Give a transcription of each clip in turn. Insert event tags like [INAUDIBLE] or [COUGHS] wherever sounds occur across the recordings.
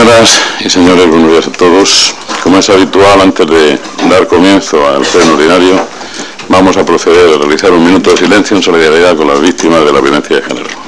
Señoras y señores, buenos días a todos. Como es habitual, antes de dar comienzo al pleno ordinario, vamos a proceder a realizar un minuto de silencio en solidaridad con las víctimas de la violencia de género.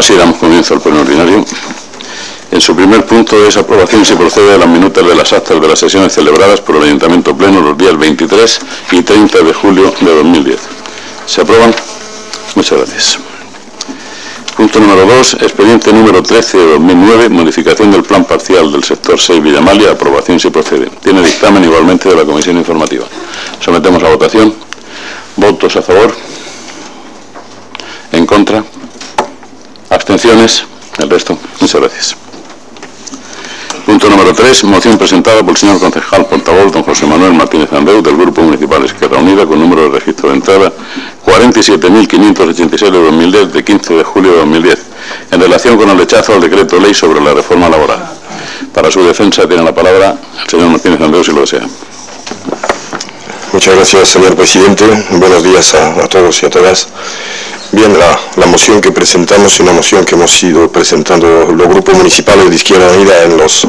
Ahora sí damos comienzo al pleno ordinario. En su primer punto es aprobación se procede a las minutas de las actas de las sesiones celebradas por el Ayuntamiento Pleno los días 23 y 30 de julio de 2010. ¿Se aprueban? Muchas gracias. Punto número 2, expediente número 13 de 2009, modificación del plan parcial del sector 6 Villamalia, aprobación si procede. Tiene dictamen igualmente de la Comisión Informativa. Sometemos a votación. ¿Votos a favor? ¿En contra? ¿Abstenciones? El resto. Muchas gracias. Punto número 3. Moción presentada por el señor concejal portavoz don José Manuel Martínez Andreu del Grupo Municipal Esquerra Unida con número de registro de entrada 47.586 de 2010 de 15 de julio de 2010 en relación con el rechazo al decreto ley sobre la reforma laboral. Para su defensa tiene la palabra el señor Martínez Andreu si lo desea. Muchas gracias, señor presidente. Buenos días a, a todos y a todas. Bien, la, la, moción que presentamos es una moción que hemos ido presentando los grupos municipales de Izquierda Unida en los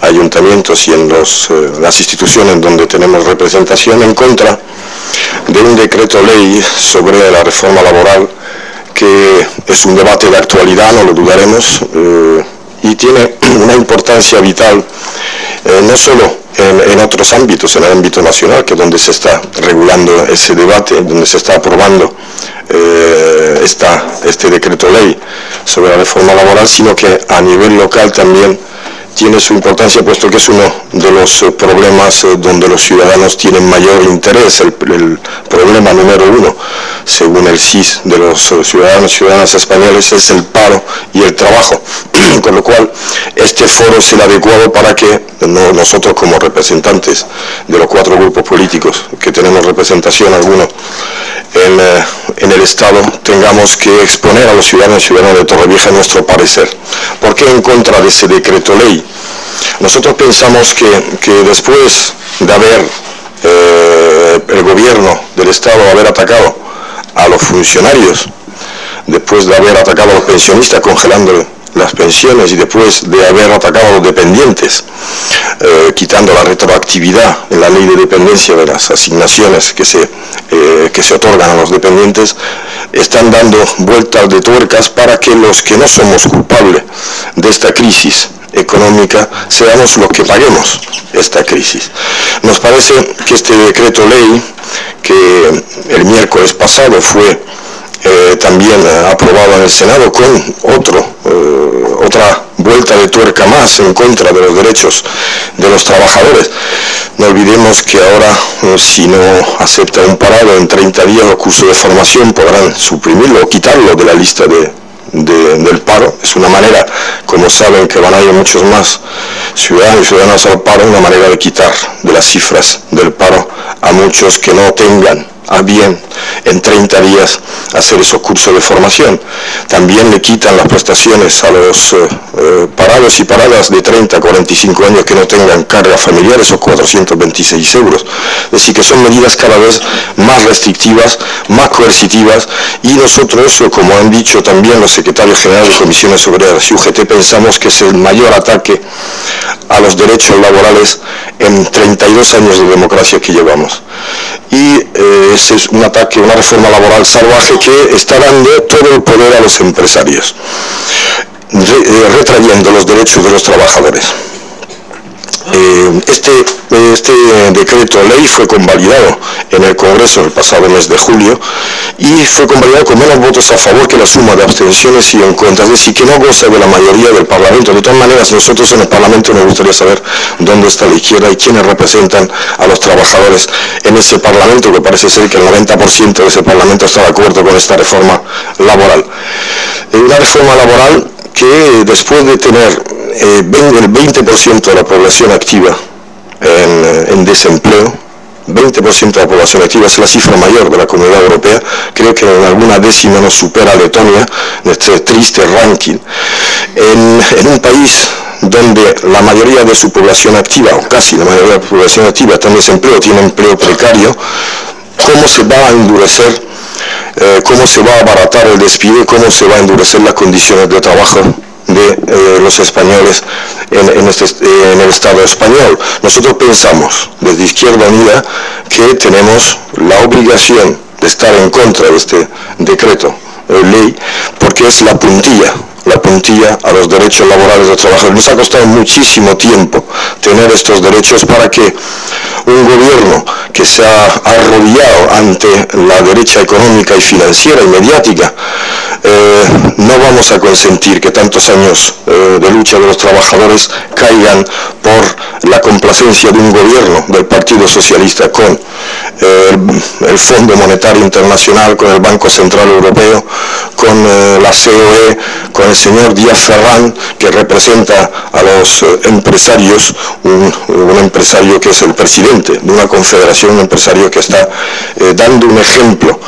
ayuntamientos y en los, eh, las instituciones donde tenemos representación en contra de un decreto ley sobre la reforma laboral que es un debate de actualidad, no lo dudaremos, eh, y tiene [CLEARS THROAT] una importancia vital eh, no solo en, en, otros ámbitos, en el ámbito nacional, que es donde se está regulando ese debate, donde se está aprobando eh, este decreto ley sobre la reforma laboral, sino que a nivel local también tiene su importancia puesto que es uno de los eh, problemas eh, donde los ciudadanos tienen mayor interés, el, problema número uno, según el CIS de los eh, ciudadanos y ciudadanas españoles, es el paro y el trabajo, [CLEARS THROAT] con lo cual este foro es el adecuado para que no, nosotros como representantes de los cuatro grupos políticos que tenemos representación alguno en, en, el Estado tengamos que exponer a los ciudadanos y ciudadanas de Torrevieja nuestro parecer. ¿Por qué en contra de ese decreto ley? Nosotros pensamos que, que después de haber eh, el gobierno del Estado haber atacado a los funcionarios, después de haber atacado a los pensionistas congelando las pensiones y después de haber atacado a los dependientes, eh, quitando la retroactividad en la ley de dependencia de las asignaciones que se, eh, que se otorgan a los dependientes, están dando vueltas de tuercas para que los que no somos culpables de esta crisis económica seamos los que paguemos esta crisis. Nos parece que este decreto ley, que el miércoles pasado fue eh, también aprobado en el Senado con otro, eh, otra vuelta de tuerca más en contra de los derechos de los trabajadores. No olvidemos que ahora, eh, si no acepta un parado en 30 días o curso de formación, podrán suprimirlo o quitarlo de la lista de, de, del paro. Es una manera, como saben que van a ir muchos más ciudadanos y ciudadanas al paro, una manera de quitar de las cifras del paro a muchos que no tengan a bien en 30 días hacer esos cursos de formación. También le quitan las prestaciones a los eh, eh, parados y paradas de 30 a 45 años que no tengan carga familiar, esos 426 euros. Es decir, que son medidas cada vez más restrictivas, más coercitivas y nosotros, como han dicho también los secretarios generales de comisiones obreras y UGT, pensamos que es el mayor ataque a los derechos laborales en 32 años de democracia que llevamos. Y eh, ese es un ataque, una reforma laboral salvaje que está dando todo el poder a los empresarios, eh, retrayendo los derechos de los trabajadores. Eh, este, este decreto ley fue convalidado en el Congreso el pasado mes de julio y fue convalidado con menos votos a favor que la suma de abstenciones y en contra, es decir, que no goza de la mayoría del Parlamento. De todas maneras, nosotros en el Parlamento nos gustaría saber dónde está la izquierda y quiénes representan a los trabajadores en ese Parlamento, que parece ser que el 90% de ese Parlamento está de acuerdo con esta reforma laboral. Eh, una reforma laboral que después de tener eh, el 20% de la población activa en, en desempleo, 20% de la población activa es la cifra mayor de la comunidad europea, creo que en alguna décima nos supera Letonia, este triste ranking. En, un país donde la mayoría de su población activa, o casi la mayoría de la población activa está en desempleo, tiene empleo precario, ¿cómo se va a endurecer, eh, cómo se va a abaratar el despido, cómo se va a endurecer las condiciones de trabajo de eh, los españoles en, este, en, el Estado español. Nosotros pensamos desde Izquierda Unida que tenemos la obligación de estar en contra de este decreto de eh, ley porque es la puntilla la puntilla a los derechos laborales de trabajadores. Nos ha costado muchísimo tiempo tener estos derechos para que un gobierno que se ha arrodillado ante la derecha económica y financiera y mediática, eh, no vamos a consentir que tantos años eh, de lucha de los trabajadores caigan por la complacencia de un gobierno del Partido Socialista con eh, el Fondo Monetario Internacional, con el Banco Central Europeo, con la COE, con el señor Díaz Ferrán, que representa a los empresarios, un, empresario que es el presidente de una confederación, un empresario que está dando un ejemplo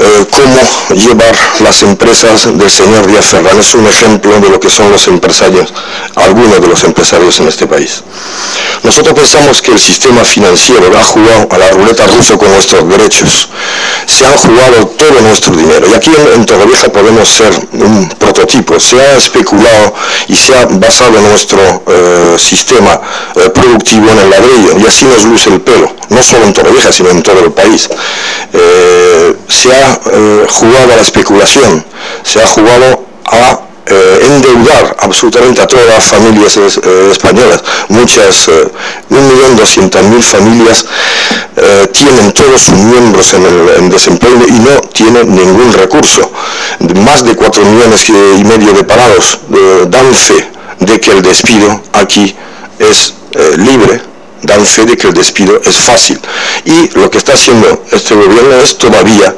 eh, cómo llevar las empresas del señor Díaz Ferran. Es un ejemplo de lo que son los empresarios, algunos de los empresarios en este país. Nosotros pensamos que el sistema financiero ha jugado a la ruleta rusa con nuestros derechos. Se han jugado todo nuestro dinero. Y aquí en, Torrevieja podemos ser un prototipo. Se ha especulado y se ha basado nuestro eh, sistema eh, productivo en el ladrillo. Y así nos luce el pelo. No solo en Torrevieja, sino en todo el país. se ha eh, jugado a la especulación, se ha jugado a eh, endeudar absolutamente a todas las familias eh, españolas. Muchas, doscientas mil familias tienen todos sus miembros en, el, desempleo y no tienen ningún recurso. Más de cuatro millones y medio de parados dan fe de que el despido aquí es libre, dan fe de que el despido es fácil. Y lo que está haciendo este gobierno es todavía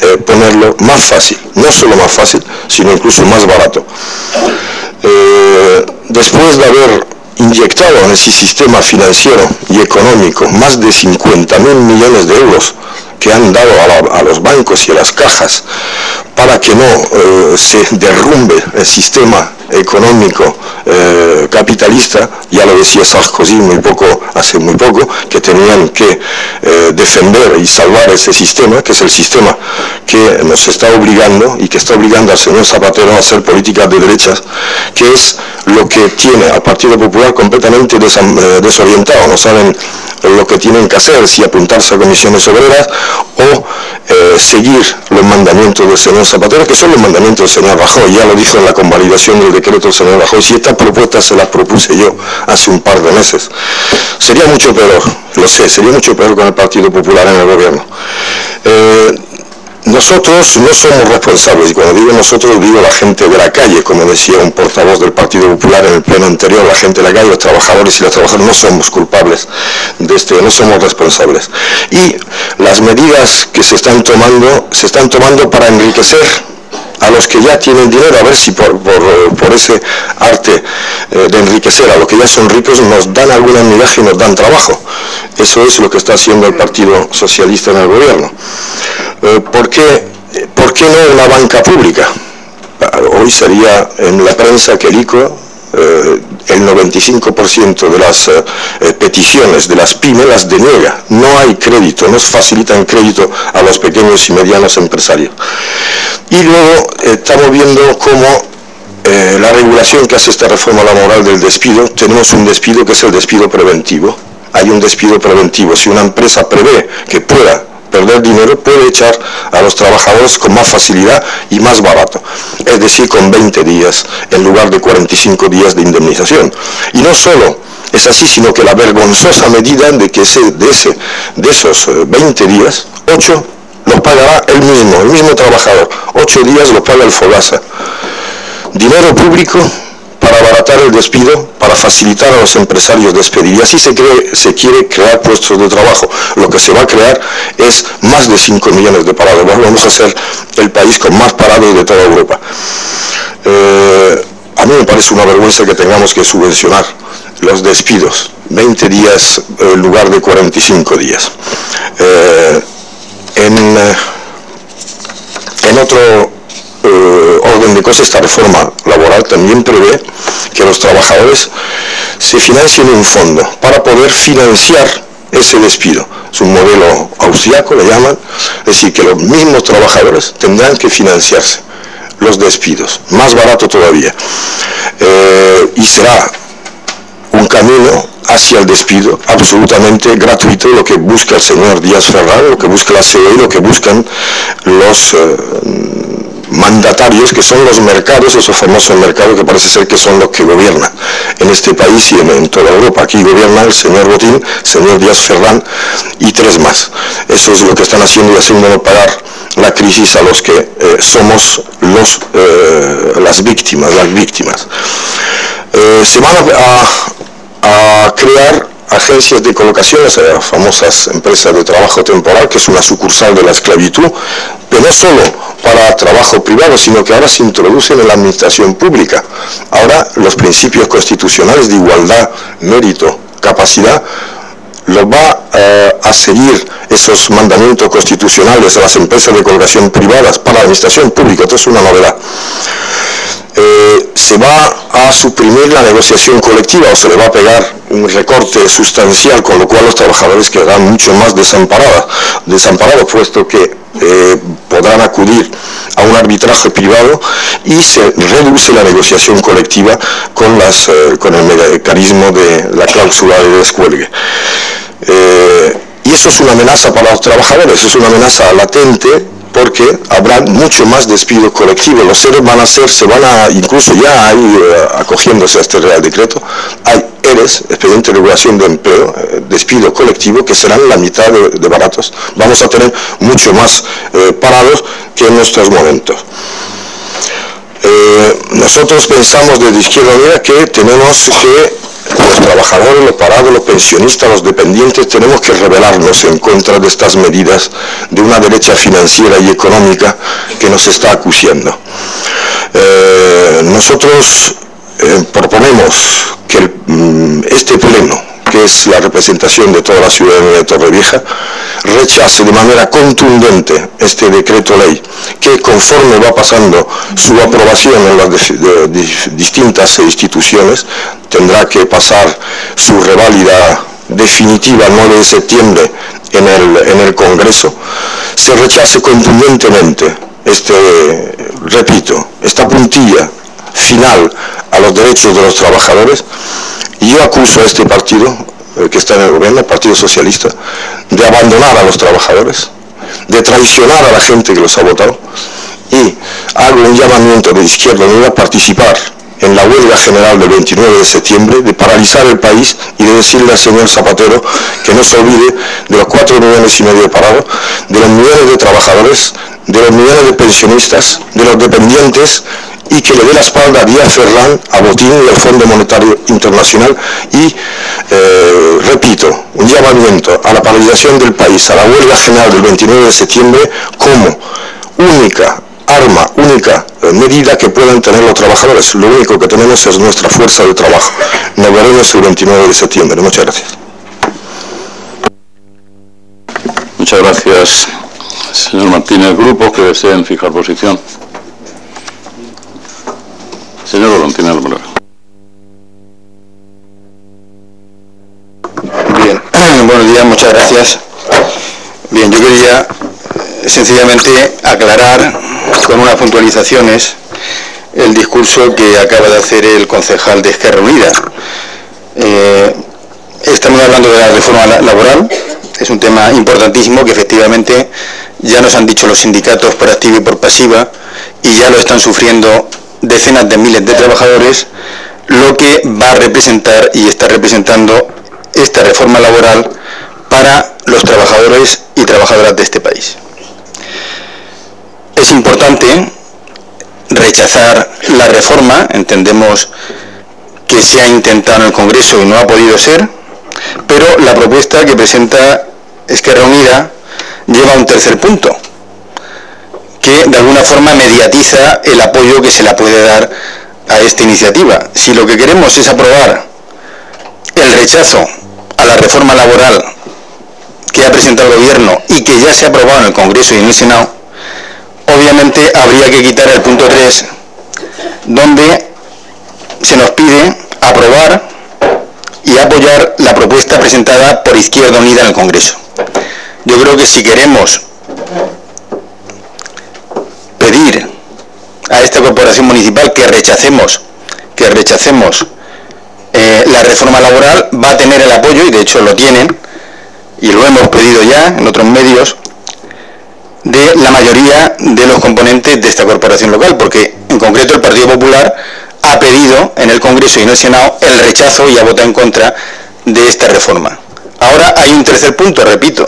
eh, ponerlo más fácil, no solo más fácil, sino incluso más barato. Eh, después de haber inyectado en ese sistema financiero y económico más de 50 mil millones de euros que han dado a, los bancos y a las cajas para que no eh, se derrumbe el sistema económico eh, capitalista, ya lo decía Sarkozy muy poco, hace muy poco, que tenían que eh, defender y salvar ese sistema, que es el sistema que nos está obligando y que está obligando al señor Zapatero a hacer políticas de derechas, que es lo que tiene al Partido Popular completamente desorientado, no saben lo que tienen que hacer, si apuntarse a comisiones obreras o seguir los mandamientos del señor Zapatero, que son los mandamientos del señor Rajoy, ya lo dijo en la convalidación del decreto del señor Rajoy, si esta propuesta se la propuse yo hace un par de meses. Sería mucho peor, lo sé, sería mucho peor con el Partido Popular en el gobierno. Eh, nosotros no somos responsables, y cuando digo nosotros digo la gente de la calle, como decía un portavoz del Partido Popular en el pleno anterior, la gente de la calle, los trabajadores y las trabajadoras no somos culpables de este, no somos responsables. Y las medidas que se están tomando, se están tomando para enriquecer a los que ya tienen dinero, a ver si por, ese arte eh, de enriquecer a los que ya son ricos nos dan alguna migaja y nos dan trabajo. Eso es lo que está haciendo el Partido Socialista en el gobierno. Eh, ¿por, qué, ¿Por qué no una banca pública? Hoy sería en la prensa que el ICO eh, el 95% de las eh, peticiones de las pymes las deniega. No hay crédito, no facilitan crédito a los pequeños y medianos empresarios. Y luego estamos viendo cómo la regulación que hace esta reforma laboral del despido, tenemos un despido que es el despido preventivo. Hay un despido preventivo. Si una empresa prevé que pueda perder dinero, puede echar a los trabajadores con más facilidad y más barato, es decir, con 20 días en lugar de 45 días de indemnización. Y no solo es así, sino que la vergonzosa medida de que ese, de, ese, de esos 20 eh, días, 8 los pagará el mismo, el mismo trabajador, 8 días los paga el FOGASA. Dinero público para abaratar el despido, para facilitar a los empresarios despedir. Y así se, se quiere crear puestos de trabajo. Lo que se va a crear es más de 5 millones de parados. Vamos a ser el país con más parados de toda Europa. Eh, a mí me parece una vergüenza que tengamos que subvencionar los despidos. 20 días en lugar de 45 días. Eh, en, eh, en otro eh, orden de cosas, esta reforma laboral también prevé que los trabajadores se financien un fondo para poder financiar ese despido. Es un modelo austriaco, le llaman, es decir, que los mismos trabajadores tendrán que financiarse los despidos, más barato todavía. Eh, y será un camino hacia el despido absolutamente gratuito, lo que busca el señor Díaz Ferraro, lo que busca la COE, lo que buscan los... Eh, mandatarios que son los mercados, esos famosos mercados que parece ser que son los que gobiernan en este país y en, toda Europa. Aquí gobierna el señor Botín, señor Díaz Ferrán y tres más. Eso es lo que están haciendo y haciendo pagar la crisis a los que eh, somos los, eh, las víctimas, las víctimas. Eh, se van a, a crear agencias de colocación, las famosas empresas de trabajo temporal, que es una sucursal de la esclavitud, pero no solo para trabajo privado, sino que ahora se introducen en la administración pública. Ahora los principios constitucionales de igualdad, mérito, capacidad, los va eh, a seguir esos mandamientos constitucionales a las empresas de colocación privadas para la administración pública. Esto es una novedad. Eh, se va a suprimir la negociación colectiva o se le va a pegar un recorte sustancial, con lo cual los trabajadores quedarán mucho más desamparados, desamparados puesto que eh, podrán acudir a un arbitraje privado y se reduce la negociación colectiva con, las, eh, con el mecanismo de la cláusula de descuelgue. y eso es una amenaza para los trabajadores, es una amenaza latente porque habrá mucho más despido colectivo. Los seres van a ser, se van a, incluso ya hay, eh, acogiéndose a este Real Decreto, hay ERES, expediente de regulación de empleo, eh, despido colectivo, que serán la mitad de, baratos. Vamos a tener mucho más eh, parados que en nuestros momentos. nosotros pensamos desde Izquierda Unida que tenemos que los trabajadores, los parados, los pensionistas, los dependientes, tenemos que rebelarnos en contra de estas medidas de una derecha financiera y económica que nos está acuciando. Eh, nosotros eh, proponemos que mm, este pleno que es la representación de toda la ciudadanía de Torrevieja, rechace de manera contundente este decreto ley, que conforme va pasando su aprobación en las distintas instituciones, tendrá que pasar su reválida definitiva el 9 de septiembre en el, en el Congreso, se rechace contundentemente este, repito, esta puntilla final a los derechos de los trabajadores, y yo acuso a este partido, el que está en el gobierno, el Partido Socialista, de abandonar a los trabajadores, de traicionar a la gente que los ha votado, y hago un llamamiento de izquierda unida a participar en la huelga general del 29 de septiembre, de paralizar el país y de decirle al señor Zapatero que no se olvide de los cuatro millones y medio de parados, de los millones de trabajadores, de los millones de pensionistas, de los dependientes y que le dé la espalda a Díaz Ferrán, a Botín y al Fondo Monetario Internacional y, eh, repito, un llamamiento a la paralización del país, a la huelga general del 29 de septiembre como única arma, única eh, medida que puedan tener los trabajadores. Lo único que tenemos es nuestra fuerza de trabajo. Nos veremos el 29 de septiembre. Muchas gracias. muchas gracias, señor Martínez. Grupos que deseen fijar posición. Señor Valentín Bien, [CLEARS THROAT] buenos días, muchas gracias. Bien, yo quería eh, sencillamente aclarar con unas puntualizaciones el discurso que acaba de hacer el concejal de Esquerra Unida. Eh, estamos hablando de la reforma laboral, es un tema importantísimo que efectivamente ya nos han dicho los sindicatos por activa y por pasiva y ya lo están sufriendo decenas de miles de trabajadores, lo que va a representar y está representando esta reforma laboral para los trabajadores y trabajadoras de este país. Es importante rechazar la reforma, entendemos que se ha intentado en el Congreso y no ha podido ser, pero la propuesta que presenta Esquerra Unida lleva un tercer punto, que de alguna forma mediatiza el apoyo que se le puede dar a esta iniciativa. Si lo que queremos es aprobar el rechazo a la reforma laboral que ha presentado el Gobierno y que ya se ha aprobado en el Congreso y en el Senado, obviamente habría que quitar el punto 3, donde se nos pide aprobar y apoyar la propuesta presentada por Izquierda Unida en el Congreso. Yo creo que si queremos pedir a esta corporación municipal que rechacemos, que rechacemos eh, la reforma laboral, va a tener el apoyo, y de hecho lo tienen, y lo hemos pedido ya en otros medios, de la mayoría de los componentes de esta corporación local, porque en concreto el Partido Popular ha pedido en el Congreso y en el Senado el rechazo y ha votado en contra de esta reforma. Ahora hay un tercer punto, repito,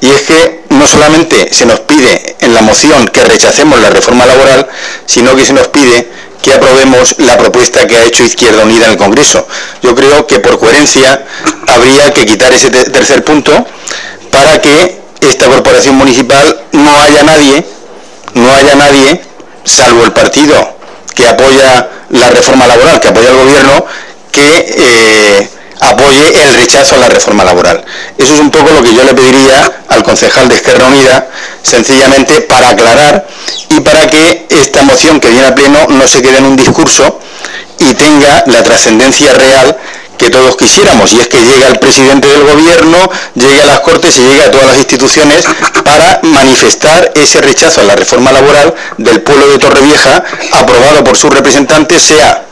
y es que no solamente se nos pide en la moción que rechacemos la reforma laboral, sino que se nos pide que aprobemos la propuesta que ha hecho Izquierda Unida en el Congreso. Yo creo que por coherencia habría que quitar ese tercer punto para que esta corporación municipal no haya nadie, no haya nadie, salvo el partido que apoya la reforma laboral, que apoya al gobierno, que eh, apoye el rechazo a la reforma laboral. Eso es un poco lo que yo le pediría al concejal de Esquerra Unida, sencillamente para aclarar y para que esta moción que viene a pleno no se quede en un discurso y tenga la trascendencia real que todos quisiéramos, y es que llegue al presidente del gobierno, llegue a las Cortes y llegue a todas las instituciones para manifestar ese rechazo a la reforma laboral del pueblo de Torrevieja, aprobado por sus representantes, sea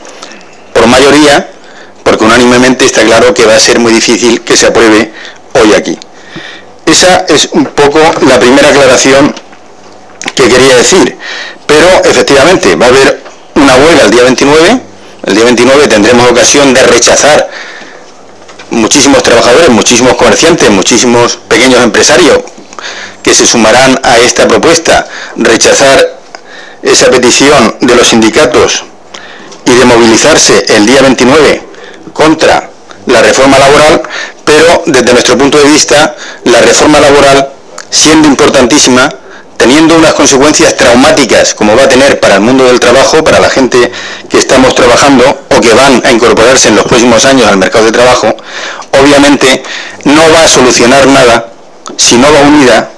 por mayoría, porque unánimemente está claro que va a ser muy difícil que se apruebe hoy aquí. Esa es un poco la primera aclaración que quería decir, pero efectivamente va a haber una huelga el día 29, el día 29 tendremos ocasión de rechazar muchísimos trabajadores, muchísimos comerciantes, muchísimos pequeños empresarios que se sumarán a esta propuesta, rechazar esa petición de los sindicatos y de movilizarse el día 29 contra la reforma laboral, pero desde nuestro punto de vista, la reforma laboral, siendo importantísima, teniendo unas consecuencias traumáticas como va a tener para el mundo del trabajo, para la gente que estamos trabajando o que van a incorporarse en los próximos años al mercado de trabajo, obviamente no va a solucionar nada si no va unida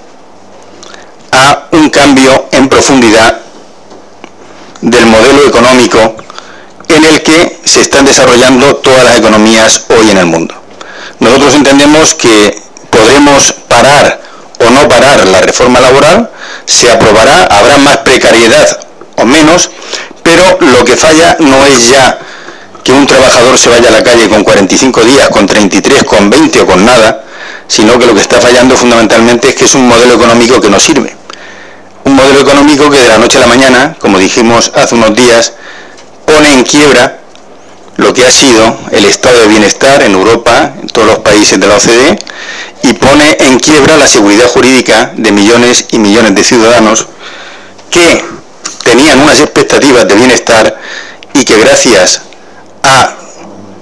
a un cambio en profundidad del modelo económico en el que se están desarrollando todas las economías hoy en el mundo. Nosotros entendemos que podremos parar o no parar la reforma laboral, se aprobará, habrá más precariedad o menos, pero lo que falla no es ya que un trabajador se vaya a la calle con 45 días, con 33, con 20 o con nada, sino que lo que está fallando fundamentalmente es que es un modelo económico que no sirve. Un modelo económico que de la noche a la mañana, como dijimos hace unos días, pone en quiebra lo que ha sido el estado de bienestar en Europa, en todos los países de la OCDE, y pone en quiebra la seguridad jurídica de millones y millones de ciudadanos que tenían unas expectativas de bienestar y que gracias a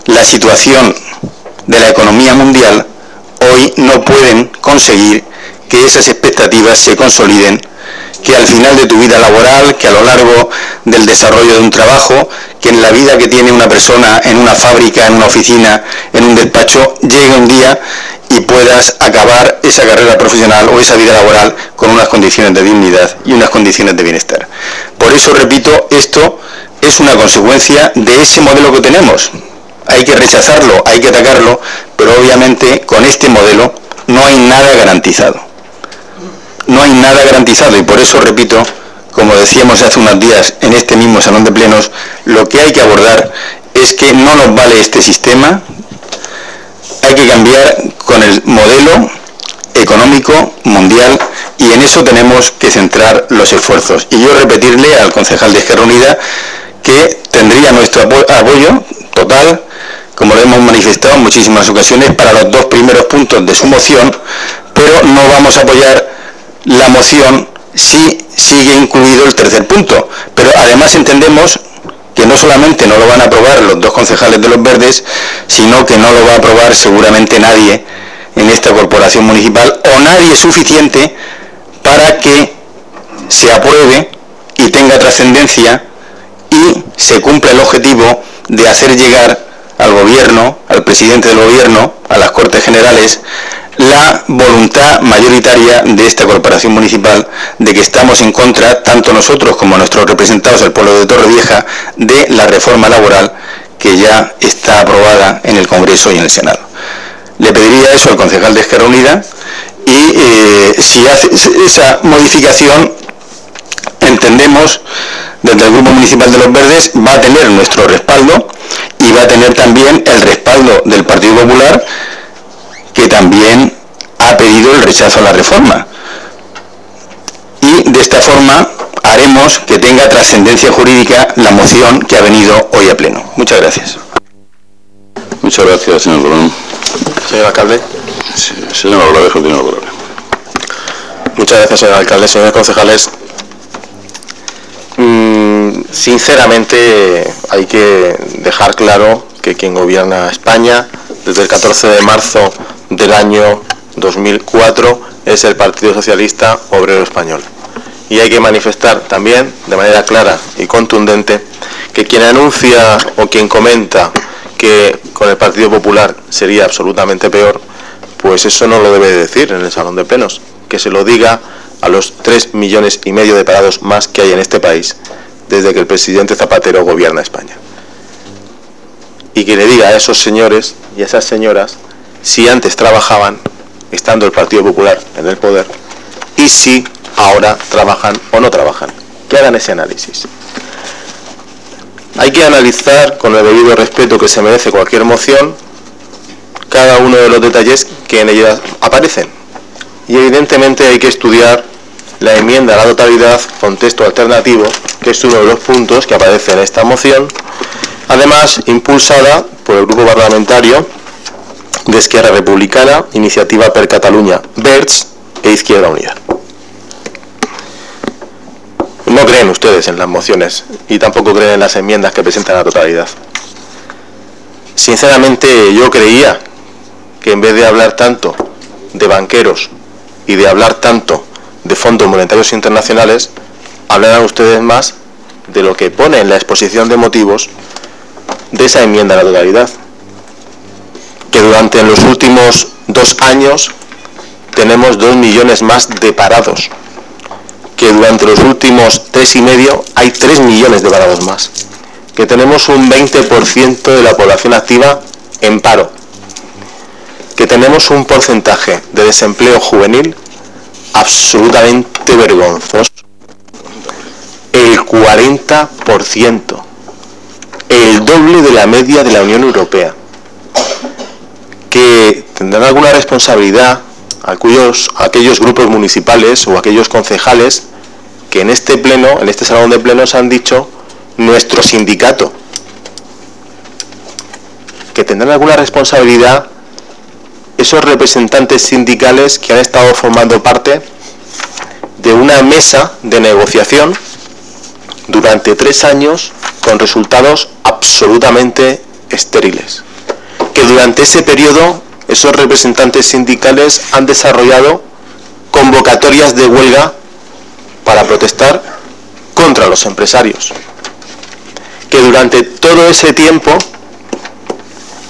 la situación de la economía mundial hoy no pueden conseguir que esas expectativas se consoliden que al final de tu vida laboral, que a lo largo del desarrollo de un trabajo, que en la vida que tiene una persona en una fábrica, en una oficina, en un despacho, llegue un día y puedas acabar esa carrera profesional o esa vida laboral con unas condiciones de dignidad y unas condiciones de bienestar. Por eso, repito, esto es una consecuencia de ese modelo que tenemos. Hay que rechazarlo, hay que atacarlo, pero obviamente con este modelo no hay nada garantizado. No hay nada garantizado y por eso, repito, como decíamos hace unos días en este mismo salón de plenos, lo que hay que abordar es que no nos vale este sistema, hay que cambiar con el modelo económico mundial y en eso tenemos que centrar los esfuerzos. Y yo repetirle al concejal de Izquierda Unida que tendría nuestro apoyo total, como lo hemos manifestado en muchísimas ocasiones, para los dos primeros puntos de su moción, pero no vamos a apoyar la moción si sigue incluido el tercer punto. Pero además entendemos que no solamente no lo van a aprobar los dos concejales de los verdes, sino que no lo va a aprobar seguramente nadie en esta corporación municipal o nadie suficiente para que se apruebe y tenga trascendencia y se cumpla el objetivo de hacer llegar al gobierno, al presidente del gobierno, a las Cortes Generales, la voluntad mayoritaria de esta corporación municipal de que estamos en contra, tanto nosotros como nuestros representados del pueblo de Torrevieja, de la reforma laboral que ya está aprobada en el Congreso y en el Senado. Le pediría eso al concejal de Esquerra Unida y eh, si hace esa modificación entendemos desde el Grupo Municipal de los Verdes va a tener nuestro respaldo y va a tener también el respaldo del Partido Popular que también ha pedido el rechazo a la reforma. Y de esta forma haremos que tenga trascendencia jurídica la moción que ha venido hoy a pleno. Muchas gracias. Muchas gracias, señor Colón. Señor alcalde. Sí, señor Olavejo tiene la palabra. Muchas gracias, señor alcalde. Señores concejales, sinceramente hay que dejar claro que quien gobierna España desde el 14 de marzo del año 2004 es el Partido Socialista Obrero Español. Y hay que manifestar también de manera clara y contundente que quien anuncia o quien comenta que con el Partido Popular sería absolutamente peor, pues eso no lo debe decir en el Salón de Plenos, que se lo diga a los 3 millones y medio de parados más que hay en este país desde que el presidente Zapatero gobierna España. Y que le diga a esos señores y a esas señoras si antes trabajaban, estando el Partido Popular en el poder, y si ahora trabajan o no trabajan. Que hagan ese análisis. Hay que analizar con el debido respeto que se merece cualquier moción cada uno de los detalles que en ella aparecen. Y evidentemente hay que estudiar la enmienda a la totalidad con texto alternativo, que es uno de los puntos que aparece en esta moción, además impulsada por el grupo parlamentario de Izquierda Republicana, Iniciativa per Cataluña, Verts e Izquierda Unida. No creen ustedes en las mociones y tampoco creen en las enmiendas que presentan la totalidad. Sinceramente yo creía que en vez de hablar tanto de banqueros y de hablar tanto de fondos monetarios internacionales, hablarán ustedes más de lo que pone en la exposición de motivos de esa enmienda a la totalidad que durante los últimos dos años tenemos dos millones más de parados, que durante los últimos tres y medio hay tres millones de parados más, que tenemos un 20% de la población activa en paro, que tenemos un porcentaje de desempleo juvenil absolutamente vergonzoso, el 40%, el doble de la media de la Unión Europea. Que tendrán alguna responsabilidad aquellos, aquellos grupos municipales o aquellos concejales que en este pleno, en este salón de plenos han dicho nuestro sindicato. Que tendrán alguna responsabilidad esos representantes sindicales que han estado formando parte de una mesa de negociación durante tres años con resultados absolutamente estériles que durante ese periodo esos representantes sindicales han desarrollado convocatorias de huelga para protestar contra los empresarios. Que durante todo ese tiempo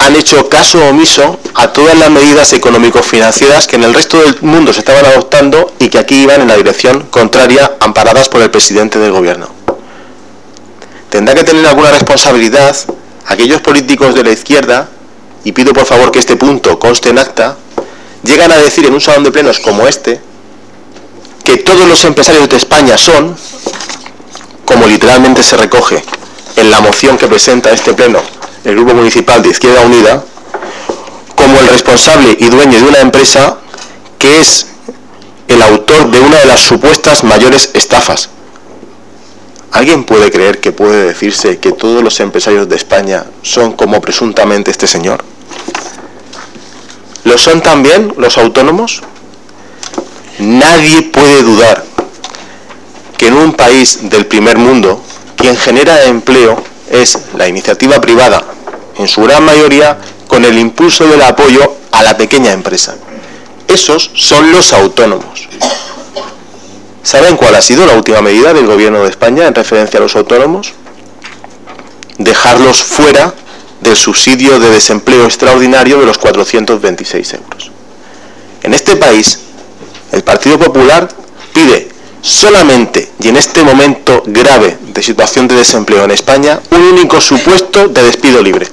han hecho caso omiso a todas las medidas económico-financieras que en el resto del mundo se estaban adoptando y que aquí iban en la dirección contraria, amparadas por el presidente del gobierno. Tendrá que tener alguna responsabilidad aquellos políticos de la izquierda, y pido por favor que este punto conste en acta, llegan a decir en un salón de plenos como este, que todos los empresarios de España son, como literalmente se recoge en la moción que presenta este pleno el Grupo Municipal de Izquierda Unida, como el responsable y dueño de una empresa que es el autor de una de las supuestas mayores estafas. ¿Alguien puede creer que puede decirse que todos los empresarios de España son como presuntamente este señor? ¿Lo son también los autónomos? Nadie puede dudar que en un país del primer mundo quien genera empleo es la iniciativa privada, en su gran mayoría con el impulso del apoyo a la pequeña empresa. Esos son los autónomos. ¿Saben cuál ha sido la última medida del Gobierno de España en referencia a los autónomos? Dejarlos fuera del subsidio de desempleo extraordinario de los 426 euros. En este país, el Partido Popular pide solamente y en este momento grave de situación de desempleo en España un único supuesto de despido libre.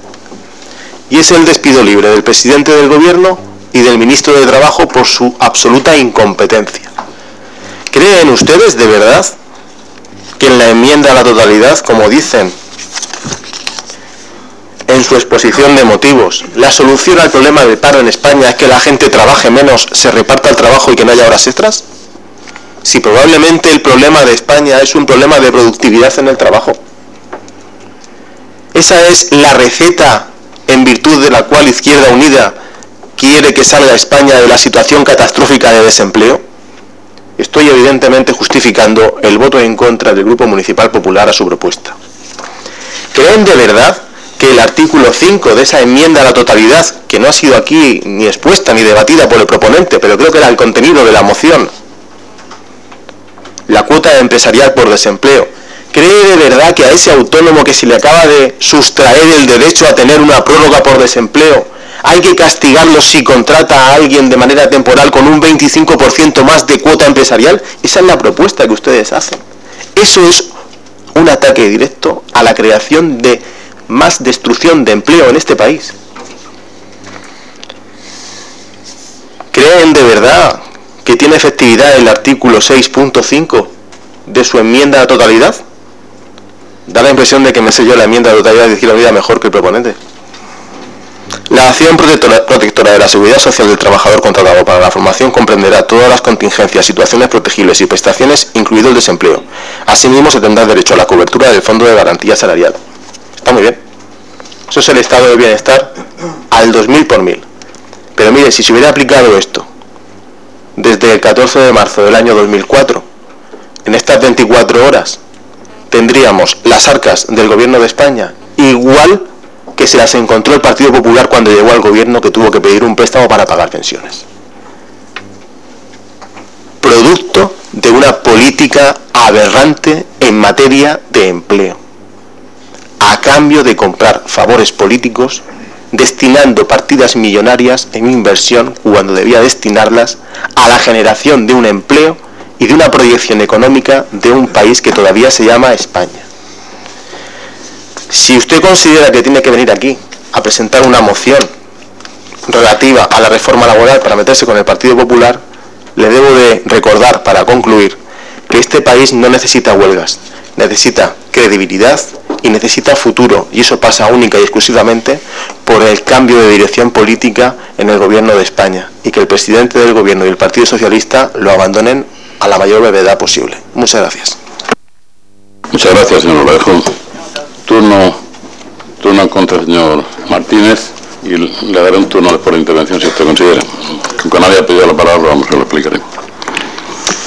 Y es el despido libre del presidente del gobierno y del ministro de Trabajo por su absoluta incompetencia. ¿Creen ustedes de verdad que en la enmienda a la totalidad, como dicen en su exposición de motivos, la solución al problema del paro en España es que la gente trabaje menos, se reparta el trabajo y que no haya horas extras? Si probablemente el problema de España es un problema de productividad en el trabajo. Esa es la receta en virtud de la cual Izquierda Unida quiere que salga España de la situación catastrófica de desempleo. Estoy evidentemente justificando el voto en contra del Grupo Municipal Popular a su propuesta. ¿Creen de verdad que el artículo 5 de esa enmienda a la totalidad, que no ha sido aquí ni expuesta ni debatida por el proponente, pero creo que era el contenido de la moción, la cuota empresarial por desempleo, ¿cree de verdad que a ese autónomo que se le acaba de sustraer el derecho a tener una prórroga por desempleo, hay que castigarlo si contrata a alguien de manera temporal con un 25% más de cuota empresarial? Esa es la propuesta que ustedes hacen. Eso es un ataque directo a la creación de más destrucción de empleo en este país. ¿Creen de verdad que tiene efectividad el artículo 6.5 de su enmienda a totalidad? Da la impresión de que me yo la enmienda a totalidad de la Vida mejor que el proponente. La acción protectora, protectora, de la seguridad social del trabajador contratado para la formación comprenderá todas las contingencias, situaciones protegibles y prestaciones, incluido el desempleo. Asimismo, se tendrá derecho a la cobertura del Fondo de Garantía Salarial. Está muy bien. Eso es el estado de bienestar al 2000 por mil. Pero mire, si se hubiera aplicado esto desde el 14 de marzo del año 2004, en estas 24 horas, tendríamos las arcas del gobierno de España igual que se las encontró el Partido Popular cuando llegó al gobierno que tuvo que pedir un préstamo para pagar pensiones. Producto de una política aberrante en materia de empleo, a cambio de comprar favores políticos destinando partidas millonarias en inversión cuando debía destinarlas a la generación de un empleo y de una proyección económica de un país que todavía se llama España. Si usted considera que tiene que venir aquí a presentar una moción relativa a la reforma laboral para meterse con el Partido Popular, le debo de recordar para concluir que este país no necesita huelgas, necesita credibilidad y necesita futuro, y eso pasa única y exclusivamente por el cambio de dirección política en el gobierno de España, y que el presidente del gobierno y el Partido Socialista lo abandonen a la mayor brevedad posible. Muchas gracias. Muchas gracias, señor Vallejo turno, turno contra el señor Martínez y le daré un turno por intervención si usted considera. Con nadie ha pedido la palabra, vamos, a lo explicaré.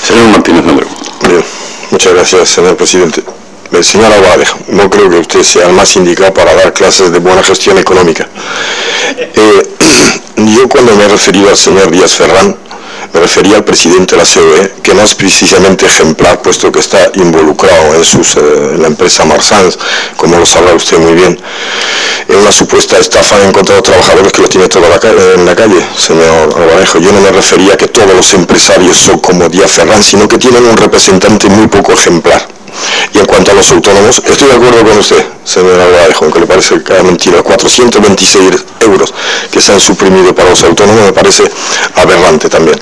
Señor Martínez Andreu. Bien, muchas gracias, señor presidente. El señor Aguade, no creo que usted sea el más indicado para dar clases de buena gestión económica. Eh, [CLEARS THROAT] yo cuando me he referido al señor Díaz Ferrán, me refería al presidente de la COE, que no es precisamente ejemplar, puesto que está involucrado en, sus, eh, en la empresa Marsans, como lo sabrá usted muy bien. en una supuesta estafa han encontrado trabajadores que los tiene toda la en la calle, señor Alvarejo. Yo no me refería a que todos los empresarios son como Díaz Ferrán, sino que tienen un representante muy poco ejemplar. Y en cuanto a los autónomos, estoy de acuerdo con usted, señor Alvarejo, aunque le parece que mentira, 426 euros que se han suprimido para los autónomos me parece aberrante también.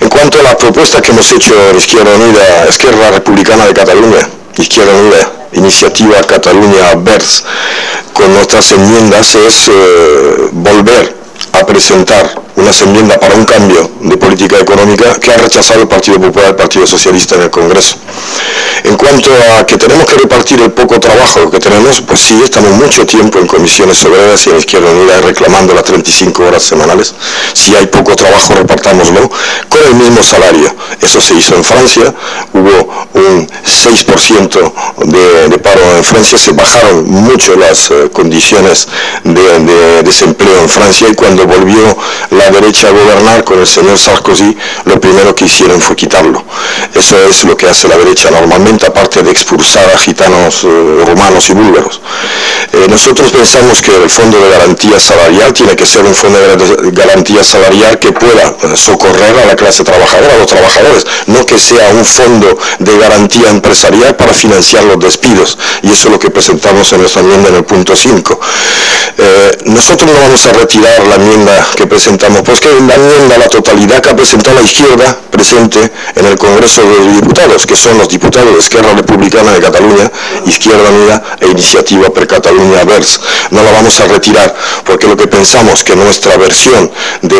En cuanto a las propuestas que hemos hecho en Izquierda Unida, Izquierda Republicana de Cataluña, Izquierda Unida, Iniciativa Cataluña Vers, con nuestras enmiendas es eh, volver a presentar unas enmiendas para un cambio de política económica que ha rechazado el Partido Popular y el Partido Socialista en el Congreso. En cuanto a que tenemos que repartir el poco trabajo que tenemos, pues sí, estamos mucho tiempo en comisiones obreras y en Izquierda Unida reclamando las 35 horas semanales. Si hay poco trabajo, repartámoslo con el mismo salario. Eso se hizo en Francia, hubo un 6% de, paro en Francia, se bajaron mucho las eh, condiciones de, de desempleo en Francia y cuando volvió la derecha a gobernar con el señor Sarkozy, lo primero que hicieron fue quitarlo. Eso es lo que hace la derecha normalmente, aparte de expulsar a gitanos eh, romanos y búlgaros. Eh, nosotros pensamos que el fondo de garantía salarial tiene que ser un fondo de garantía salarial que pueda eh, socorrer a la clase trabajadora, a los trabajadores, no que sea un fondo de garantía empresarial para financiar los despidos. Y eso es lo que presentamos en nuestra enmienda en el punto 5. nosotros no vamos a retirar la enmienda que presentamos pues que la enmienda la totalidad que ha presentado la izquierda presente en el Congreso de Diputados, que son los diputados de Esquerra Republicana de Cataluña, Izquierda Unida e Iniciativa per Cataluña Vers. No la vamos a retirar porque lo que pensamos que nuestra versión de,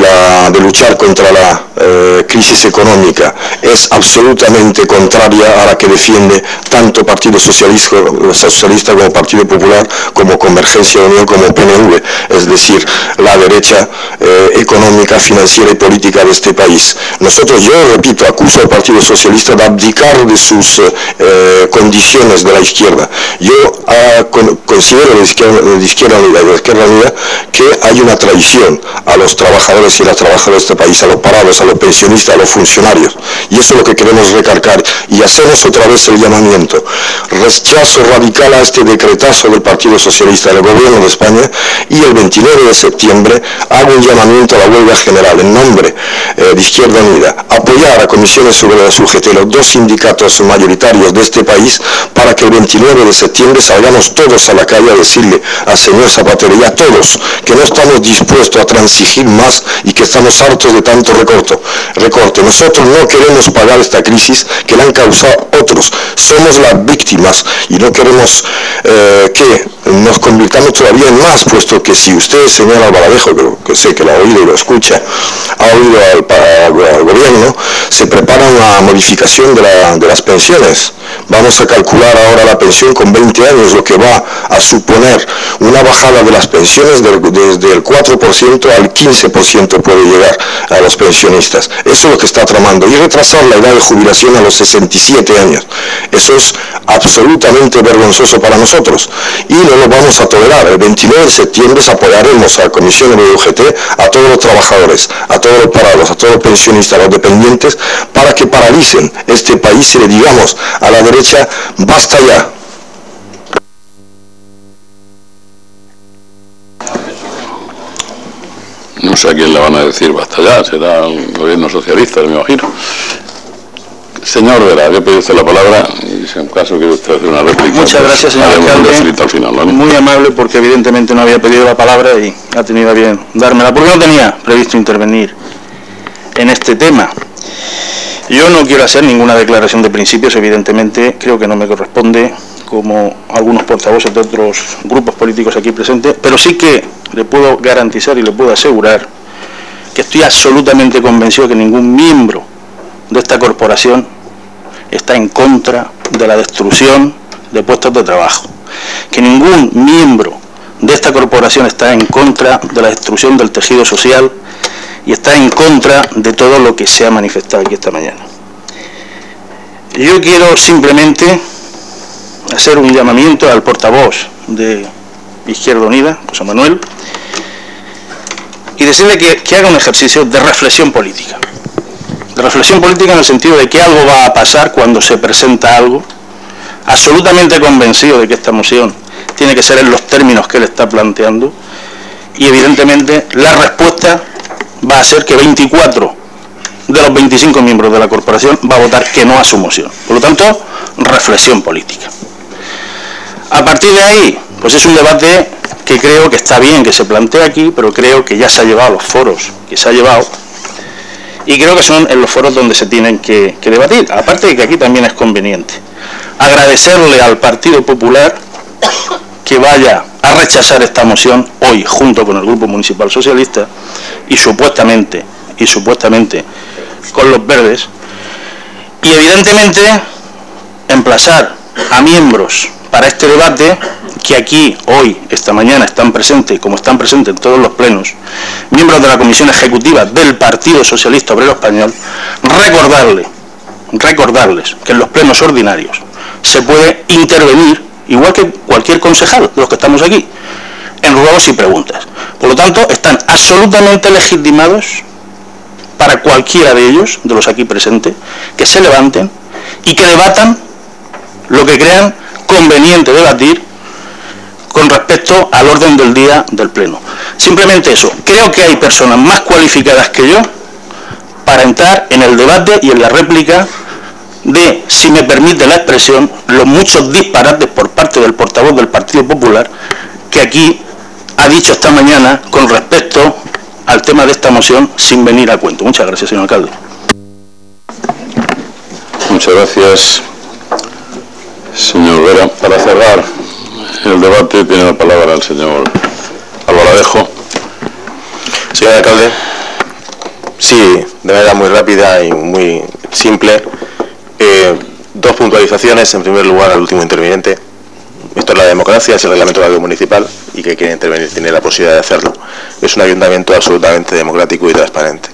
luchar contra la eh, crisis económica es absolutamente contraria a la que defiende tanto Partido Socialista, Socialista como Partido Popular, como Convergencia Unión, como PNV, es decir, la derecha eh, económica económica, financiera y política de este país. Nosotros, yo repito, acuso al Partido Socialista de abdicar de sus eh, condiciones de la izquierda. Yo ah, considero de izquierda, de izquierda unida de izquierda unida que hay una traición a los trabajadores y las trabajadoras de este país, a los parados, a los pensionistas, a los funcionarios. Y eso es lo que queremos recargar. Y hacemos otra vez el llamamiento. Rechazo radical a este decretazo del Partido Socialista del Gobierno de España y el 29 de septiembre hago un llamamiento a la en nombre eh, de Izquierda Unida, apoyar a Comisiones sobre la UGT, los dos sindicatos mayoritarios de este país, para que el 29 de septiembre salgamos todos a la calle a decirle al señor Zapatero y a todos que no estamos dispuestos a transigir más y que estamos hartos de tanto recorte. recorte. Nosotros no queremos pagar esta crisis que la han causado otros. Somos las víctimas y no queremos eh, que nos convirtamos todavía en más, puesto que si usted, señor Albaladejo, que, sé que lo ha oído y lo escucha, ha oído al, gobierno, se prepara una modificación de, las pensiones. Vamos a calcular ahora la pensión con 20 años, lo que va a suponer una bajada de las pensiones desde el 4% al 15% puede llegar a los pensionistas. Eso es lo que está tramando. Y retrasar la edad de jubilación a los 67 años. Eso es absolutamente vergonzoso para nosotros. Y lo vamos a tolerar. El 29 de septiembre apoyaremos a la Comisión de UGT, a todos los trabajadores, a todos los parados, a todos los pensionistas, a los dependientes, para que paralicen este país y le digamos a la derecha, basta ya, No sé a quién le van a decir basta ya, será un gobierno socialista, me imagino. Señor Vera, había pedido usted la palabra y si en caso quiere usted hacer una réplica. Muchas pues, gracias, señor alcalde. Al final, Muy amable porque evidentemente no había pedido la palabra y ha tenido a bien dármela porque no tenía previsto intervenir en este tema. Yo no quiero hacer ninguna declaración de principios, evidentemente creo que no me corresponde como algunos portavoces de otros grupos políticos aquí presentes, pero sí que le puedo garantizar y le puedo asegurar que estoy absolutamente convencido que ningún miembro de esta corporación está en contra de la destrucción de puestos de trabajo, que ningún miembro de esta corporación está en contra de la destrucción del tejido social y está en contra de todo lo que se ha manifestado aquí esta mañana. Yo quiero simplemente hacer un llamamiento al portavoz de Izquierda Unida, José Manuel, y decirle que, haga un ejercicio de reflexión política de reflexión política en el sentido de que algo va a pasar cuando se presenta algo, absolutamente convencido de que esta moción tiene que ser en los términos que él está planteando y evidentemente la respuesta va a ser que 24 de los 25 miembros de la corporación va a votar que no a su moción. Por lo tanto, reflexión política. A partir de ahí, pues es un debate que creo que está bien que se plantee aquí, pero creo que ya se ha llevado a los foros que se ha llevado y creo que son en los foros donde se tienen que debatir. Aparte de que aquí también es conveniente agradecerle al Partido Popular que vaya a rechazar esta moción hoy junto con el Grupo Municipal Socialista y supuestamente y supuestamente con los verdes y evidentemente emplazar a miembros para este debate que aquí hoy, esta mañana, están presentes, como están presentes en todos los plenos, miembros de la Comisión Ejecutiva del Partido Socialista Obrero Español, recordarle, recordarles que en los plenos ordinarios se puede intervenir, igual que cualquier concejal de los que estamos aquí, en ruegos y preguntas. Por lo tanto, están absolutamente legitimados para cualquiera de ellos, de los aquí presentes, que se levanten y que debatan lo que crean conveniente debatir con respecto al orden del día del Pleno. Simplemente eso. Creo que hay personas más cualificadas que yo para entrar en el debate y en la réplica de, si me permite la expresión, los muchos disparates por parte del portavoz del Partido Popular que aquí ha dicho esta mañana con respecto al tema de esta moción sin venir a cuento. Muchas gracias, señor alcalde. Muchas gracias, señor Vera. Para cerrar el debate tiene la palabra el señor Alvaradejo. Señor alcalde, sí, de manera muy rápida y muy simple, eh, dos puntualizaciones. En primer lugar, al último interviniente. Esto es la democracia, es el reglamento de la municipal y que quiere intervenir tiene la posibilidad de hacerlo. Es un ayuntamiento absolutamente democrático y transparente.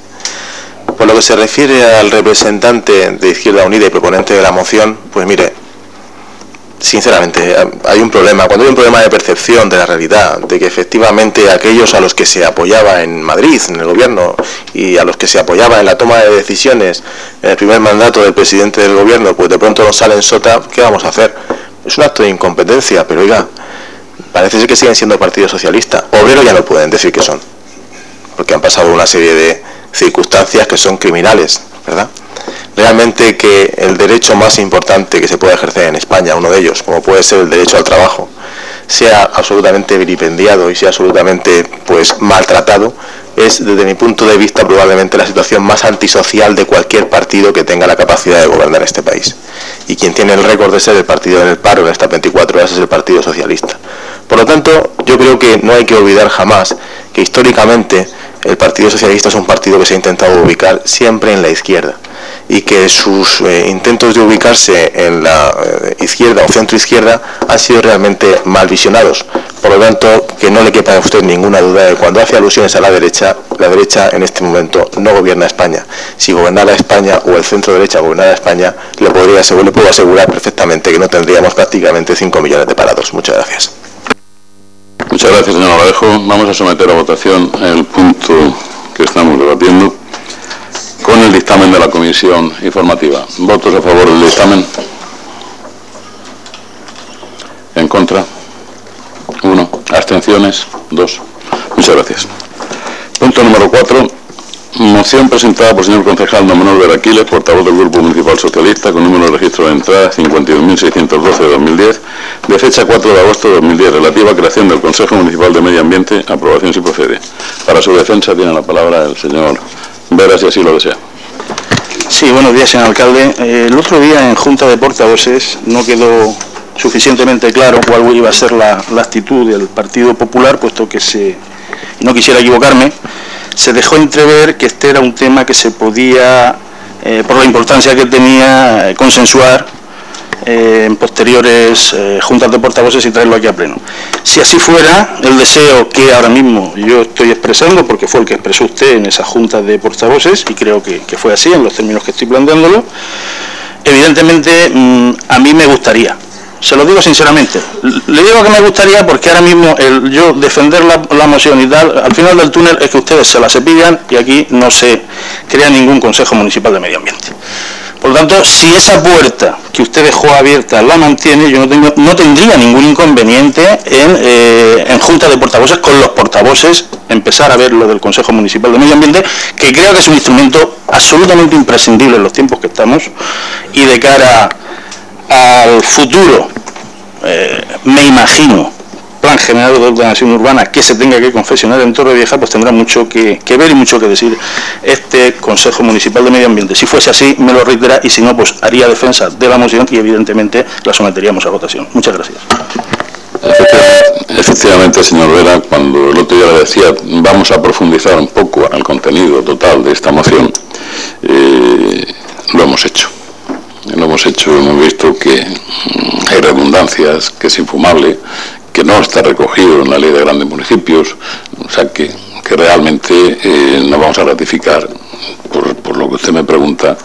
Por lo que se refiere al representante de Izquierda Unida y proponente de la moción, pues mire, sinceramente, hay un problema. Cuando hay un problema de percepción de la realidad, de que efectivamente aquellos a los que se apoyaba en Madrid, en el gobierno, y a los que se apoyaba en la toma de decisiones en el primer mandato del presidente del gobierno, pues de pronto no salen sota, ¿qué vamos a hacer? Es un acto de incompetencia, pero oiga, parece ser que siguen siendo Partido Socialista. Obrero ya no pueden decir que son, porque han pasado una serie de circunstancias que son criminales, ¿verdad? Realmente que el derecho más importante que se puede ejercer en España, uno de ellos, como puede ser el derecho al trabajo, sea absolutamente vilipendiado y sea absolutamente pues maltratado, es desde mi punto de vista probablemente la situación más antisocial de cualquier partido que tenga la capacidad de gobernar este país. Y quien tiene el récord de ser el partido en el paro en estas 24 horas es el Partido Socialista. Por lo tanto, yo creo que no hay que olvidar jamás que históricamente el Partido Socialista es un partido que se ha intentado ubicar siempre en la izquierda y que sus eh, intentos de ubicarse en la eh, izquierda o centro izquierda han sido realmente mal visionados. Por lo tanto, que no le quepa a usted ninguna duda de cuando hace alusiones a la derecha, la derecha en este momento no gobierna España. Si gobernara España o el centro derecha gobernara España, le, podría, le puedo asegurar perfectamente que no tendríamos prácticamente 5 millones de parados. Muchas gracias. Muchas gracias, señor Aladejo. Vamos a someter a votación el punto que estamos debatiendo con el dictamen de la comisión informativa. ¿Votos a favor del dictamen? ¿En contra? Uno. ¿Abstenciones? Dos. Muchas gracias. Punto número cuatro Moción presentada por el señor concejal don Manuel Veraquiles, portavoz del Grupo Municipal Socialista, con número de registro de entrada 52.612 de 2010, de fecha 4 de agosto de 2010, relativa a creación del Consejo Municipal de Medio Ambiente, aprobación si procede. Para su defensa tiene la palabra el señor Vera, si así lo desea. Sí, buenos días, señor alcalde. Eh, el otro día en Junta de Portavoces no quedó suficientemente claro cuál iba a ser la, la actitud del Partido Popular, puesto que se, no quisiera equivocarme, se dejó entrever que este era un tema que se podía, eh, por la importancia que tenía, eh, consensuar eh, en posteriores juntas de portavoces y traerlo aquí a pleno. Si así fuera, el deseo que ahora mismo yo estoy expresando, porque fue el que expresó usted en esa junta de portavoces, y creo que, fue así en los términos que estoy planteándolo, evidentemente mm, a mí me gustaría se lo digo sinceramente. Le digo que me gustaría porque ahora mismo yo defender la, moción y tal, al final del túnel es que ustedes se la cepillan y aquí no se crea ningún Consejo Municipal de Medio Ambiente. Por lo tanto, si esa puerta que usted dejó abierta la mantiene, yo no, tengo, no tendría ningún inconveniente en, eh, en junta de portavoces con los portavoces empezar a ver lo del Consejo Municipal de Medio Ambiente, que creo que es un instrumento absolutamente imprescindible en los tiempos que estamos y de cara al futuro, eh, me imagino, plan general de ordenación urbana que se tenga que confesionar en Torrevieja, pues tendrá mucho que, ver y mucho que decir este Consejo Municipal de Medio Ambiente. Si fuese así, me lo reitera y si no, pues haría defensa de la moción y evidentemente la someteríamos a votación. Muchas gracias. Efectivamente, efectivamente, señor Vera, cuando el otro día le decía vamos a profundizar un poco en el contenido total de esta moción, eh, lo hemos hecho. Lo hemos hecho, hemos visto que mm, hay redundancias, que es infumable, que no está recogido en la ley de grandes municipios, o sea que, que realmente eh, no vamos a ratificar, por, por, lo que usted me pregunta,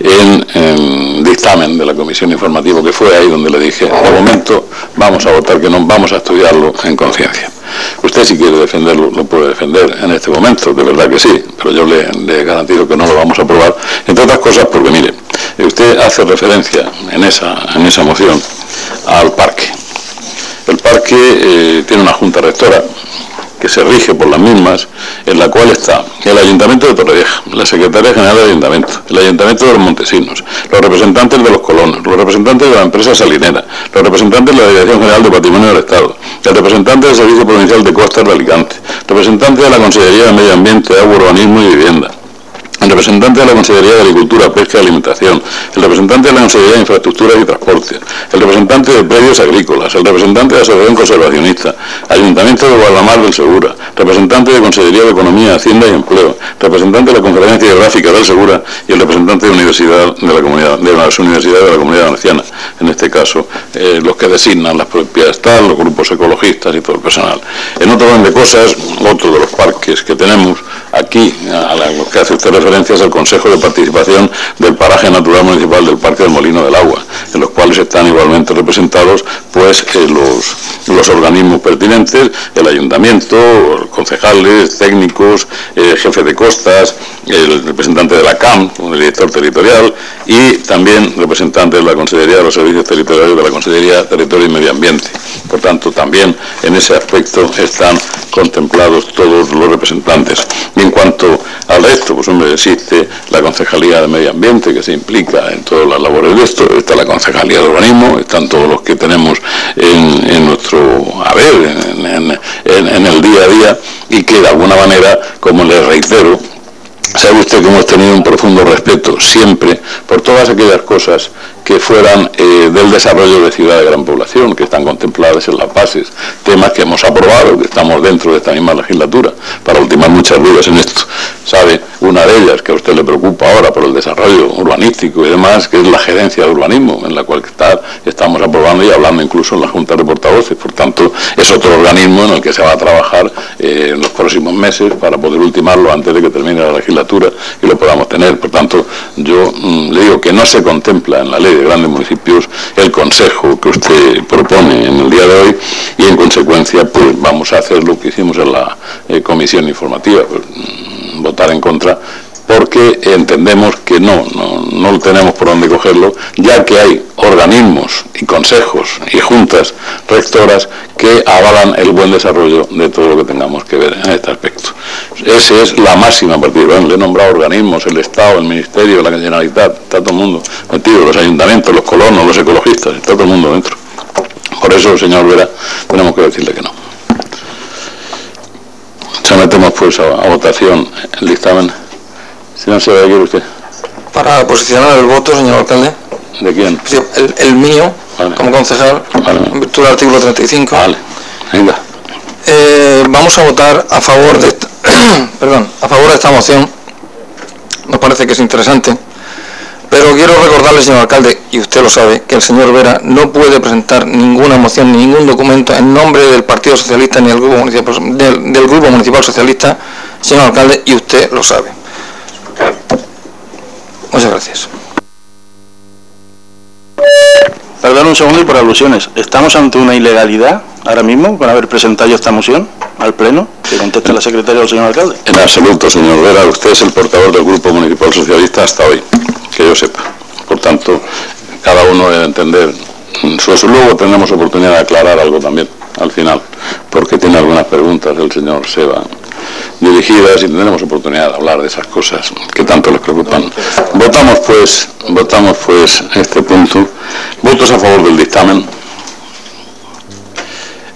en, en, dictamen de la comisión informativa, que fue ahí donde le dije, de momento vamos a votar que no, vamos a estudiarlo en conciencia. Usted si quiere defenderlo, lo puede defender en este momento, de verdad que sí, pero yo le, le garantizo que no lo vamos a aprobar, entre otras cosas porque, mire, usted hace referencia en esa, en esa moción al parque. El parque eh, tiene una junta rectora que se rige por las mismas, en la cual está el Ayuntamiento de Torrevieja, la Secretaría General del Ayuntamiento, el Ayuntamiento de los Montesinos, los representantes de los colonos, los representantes de la empresa salinera, los representantes de la Dirección General de Patrimonio del Estado, el representante del Servicio Provincial de Costas de Alicante, representante de la Consejería de Medio Ambiente, Agua, Urbanismo y Vivienda, el representante de la Consejería de Agricultura, Pesca y Alimentación, el representante de la Consejería de Infraestructuras y Transporte, el representante de Predios Agrícolas, el representante de la Asociación Conservacionista, Ayuntamiento de Guadalmar del Segura, representante de Consejería de Economía, Hacienda y Empleo, representante de la Conferencia Geográfica del Segura y el representante de, universidad de, la comunidad, de las universidades de la Comunidad Valenciana, en este caso, eh, los que designan las propias tal, los grupos ecologistas y todo el personal. En otro orden de cosas, otro de los parques que tenemos aquí, a los que hace usted referencia, es el Consejo de Participación del Paraje Natural Municipal del Parque del Molino del Agua, en los cuales están igualmente representados pues los, los organismos pertinentes, el ayuntamiento, concejales, técnicos, eh, jefe de costas, el representante de la CAM, el director territorial, y también representante de la Consejería de los Servicios Territoriales de la Consejería Territorio y Medio Ambiente. Por tanto, también en ese aspecto están contemplados todos los representantes. Y en cuanto al resto, pues hombre, existe la Concejalía de Medio Ambiente que se implica en todas las labores de esto, está la Concejalía de Urbanismo, están todos los que tenemos en, nuestro haber, en, en, en el día a día, y que de alguna manera, como les reitero, Sabe usted que hemos tenido un profundo respeto siempre por todas aquellas cosas que fueran eh, del desarrollo de ciudad de gran población, que están contempladas en las bases, temas que hemos aprobado, que estamos dentro de esta misma legislatura, para ultimar muchas dudas en esto. Sabe, una de ellas que a usted le preocupa ahora por el desarrollo urbanístico y demás, que es la gerencia de urbanismo, en la cual estamos aprobando y hablando incluso en la Junta de Portavoces. Por tanto, es otro organismo en el que se va a trabajar eh, en los próximos meses para poder ultimarlo antes de que termine la legislatura y lo podamos tener. Por tanto, yo mmm, le digo que no se contempla en la ley de grandes municipios el consejo que usted propone en el día de hoy y en consecuencia pues vamos a hacer lo que hicimos en la eh, comisión informativa, pues, mmm, votar en contra porque entendemos que no, no, no tenemos por dónde cogerlo, ya que hay organismos y consejos y juntas rectoras que avalan el buen desarrollo de todo lo que tengamos que ver en este aspecto. Esa es la máxima partida. le he nombrado organismos, el Estado, el Ministerio, la Generalitat, está todo el mundo metido, los ayuntamientos, los colonos, los ecologistas, está todo el mundo dentro. Por eso, señor Vera, tenemos que decirle que no. Sometemos pues a, a votación el dictamen. Si no se va a ir usted. Para posicionar el voto, señor alcalde. ¿De quién? El, el mío, Vale. como concejal, Vale. en virtud del artículo 35. Vale, venga. Eh, vamos a votar a favor de esta, [COUGHS] perdón, a favor de esta moción. Nos parece que es interesante. Pero quiero recordarle, señor alcalde, y usted lo sabe, que el señor Vera no puede presentar ninguna moción ni ningún documento en nombre del Partido Socialista ni del Grupo Municipal, del, del Grupo Municipal Socialista, señor alcalde, y usted lo sabe. Muchas gracias. Perdón un segundo y por alusiones. ¿Estamos ante una ilegalidad ahora mismo con haber presentado esta moción al Pleno? Que conteste la secretaria del señor alcalde. En absoluto, señor Vera, usted es el portavoz del Grupo Municipal Socialista hasta hoy, que yo sepa. tanto, cada uno debe entender su Luego tendremos oportunidad de aclarar algo también al final, porque tiene algunas preguntas del señor Seba dirigidas y tendremos oportunidad de hablar de esas cosas que tanto les preocupan. Votamos pues, votamos pues este punto. Votos a favor del dictamen.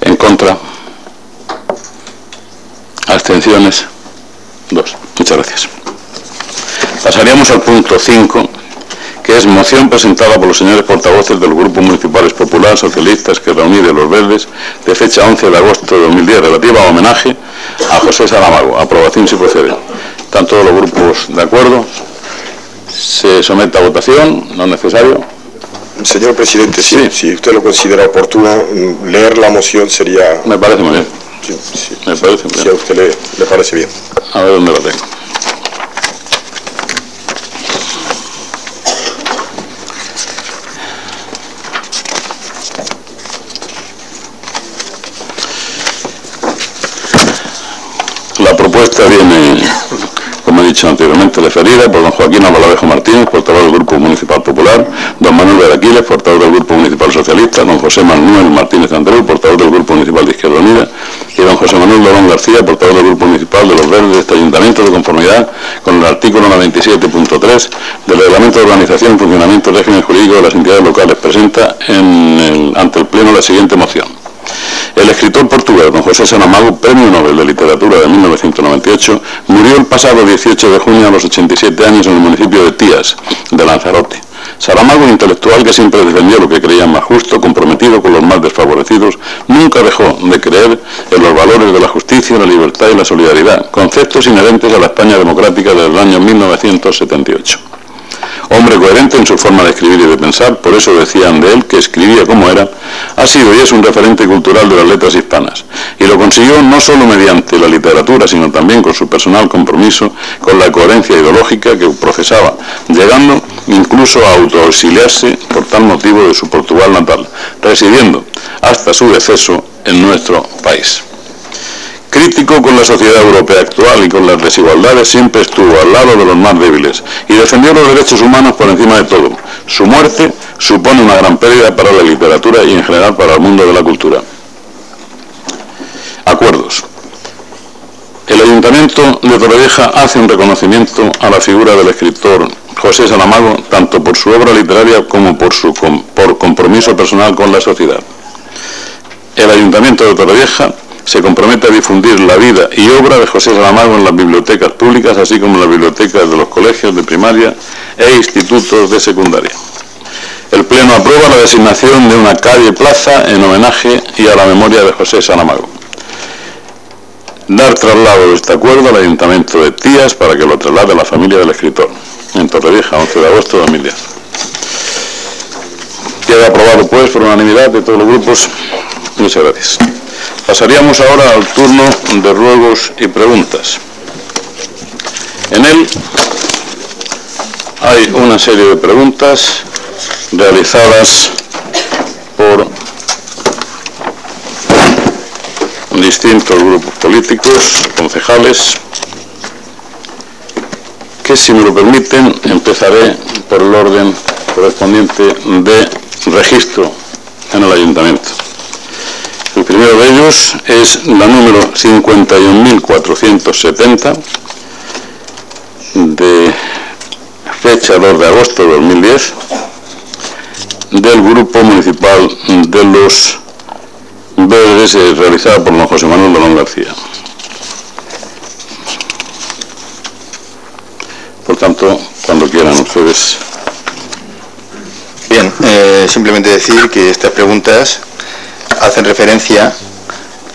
En contra. Abstenciones. Dos. Muchas gracias. Pasaríamos al punto 5 que es moción presentada por los señores portavoces del Grupo Municipales Popular, Socialistas, que reunir de los Verdes, de fecha 11 de agosto de 2010, relativa a homenaje a José Saramago. Aprobación si procede. ¿Están todos los grupos de acuerdo? Se somete a votación, no es necesario. Señor presidente, sí, si usted lo considera oportuno, leer la moción sería... Me parece muy bien. Sí, Me parece muy bien. Si a usted le, le parece bien. A ver dónde lo tengo. propuesta viene, anteriormente, referida por don Joaquín Avalavejo Martínez, portavoz del Grupo Municipal Popular, don Manuel Veraquiles, portavoz del Grupo Municipal Socialista, don José Manuel Martínez Andreu, portavoz del Grupo Municipal de Izquierda Unida, y don José Manuel Lorón García, portavoz del Grupo Municipal de los Verdes de este Ayuntamiento, de conformidad con el artículo 97.3 del Reglamento de Organización y Funcionamiento del Régimen Jurídico de las Entidades Locales, presenta ante el Pleno la siguiente moción el escritor portugués don José Saramago, Premio Nobel de Literatura de 1998, murió el pasado 18 de junio a los 87 años en el municipio de Tías, de Lanzarote. Saramago, intelectual que siempre defendió lo que creía más justo, comprometido con los más desfavorecidos, nunca dejó de creer en los valores de la justicia, la libertad y la solidaridad, conceptos inherentes a la España democrática del año 1978. Hombre coherente en su forma de escribir y de pensar, por eso decían de él que escribía como era, ha sido y es un referente cultural de las letras hispanas. Y lo consiguió no solo mediante la literatura, sino también con su personal compromiso, con la coherencia ideológica que profesaba, llegando incluso a autoauxiliarse por tal motivo de su Portugal natal, residiendo hasta su deceso en nuestro país. Crítico con la sociedad europea actual y con las desigualdades, siempre estuvo al lado de los más débiles y defendió los derechos humanos por encima de todo. Su muerte supone una gran pérdida para la literatura y en general para el mundo de la cultura. Acuerdos. El Ayuntamiento de Torrevieja hace un reconocimiento a la figura del escritor José Salamago, tanto por su obra literaria como por su por compromiso personal con la sociedad. El Ayuntamiento de Torrevieja se compromete a difundir la vida y obra de José Saramago en las bibliotecas públicas, así como en las bibliotecas de los colegios de primaria e institutos de secundaria. El Pleno aprueba la designación de una calle-plaza en homenaje y a la memoria de José Saramago. Dar traslado de este acuerdo al Ayuntamiento de Tías para que lo traslade a la familia del escritor. En Torrevieja, 11 de agosto de 2010. Queda aprobado, pues, por unanimidad de todos los grupos. Muchas gracias. Pasaríamos ahora al turno de ruegos y preguntas. En él hay una serie de preguntas realizadas por distintos grupos políticos, concejales, que si me lo permiten empezaré por el orden correspondiente de registro en el ayuntamiento. El primero de ellos es la número 51.470 de fecha 2 de agosto de 2010 del Grupo Municipal de los Verdes eh, realizada por don José Manuel Dolón García. Por tanto, cuando quieran ustedes. Bien, eh, simplemente decir que estas preguntas hacen referencia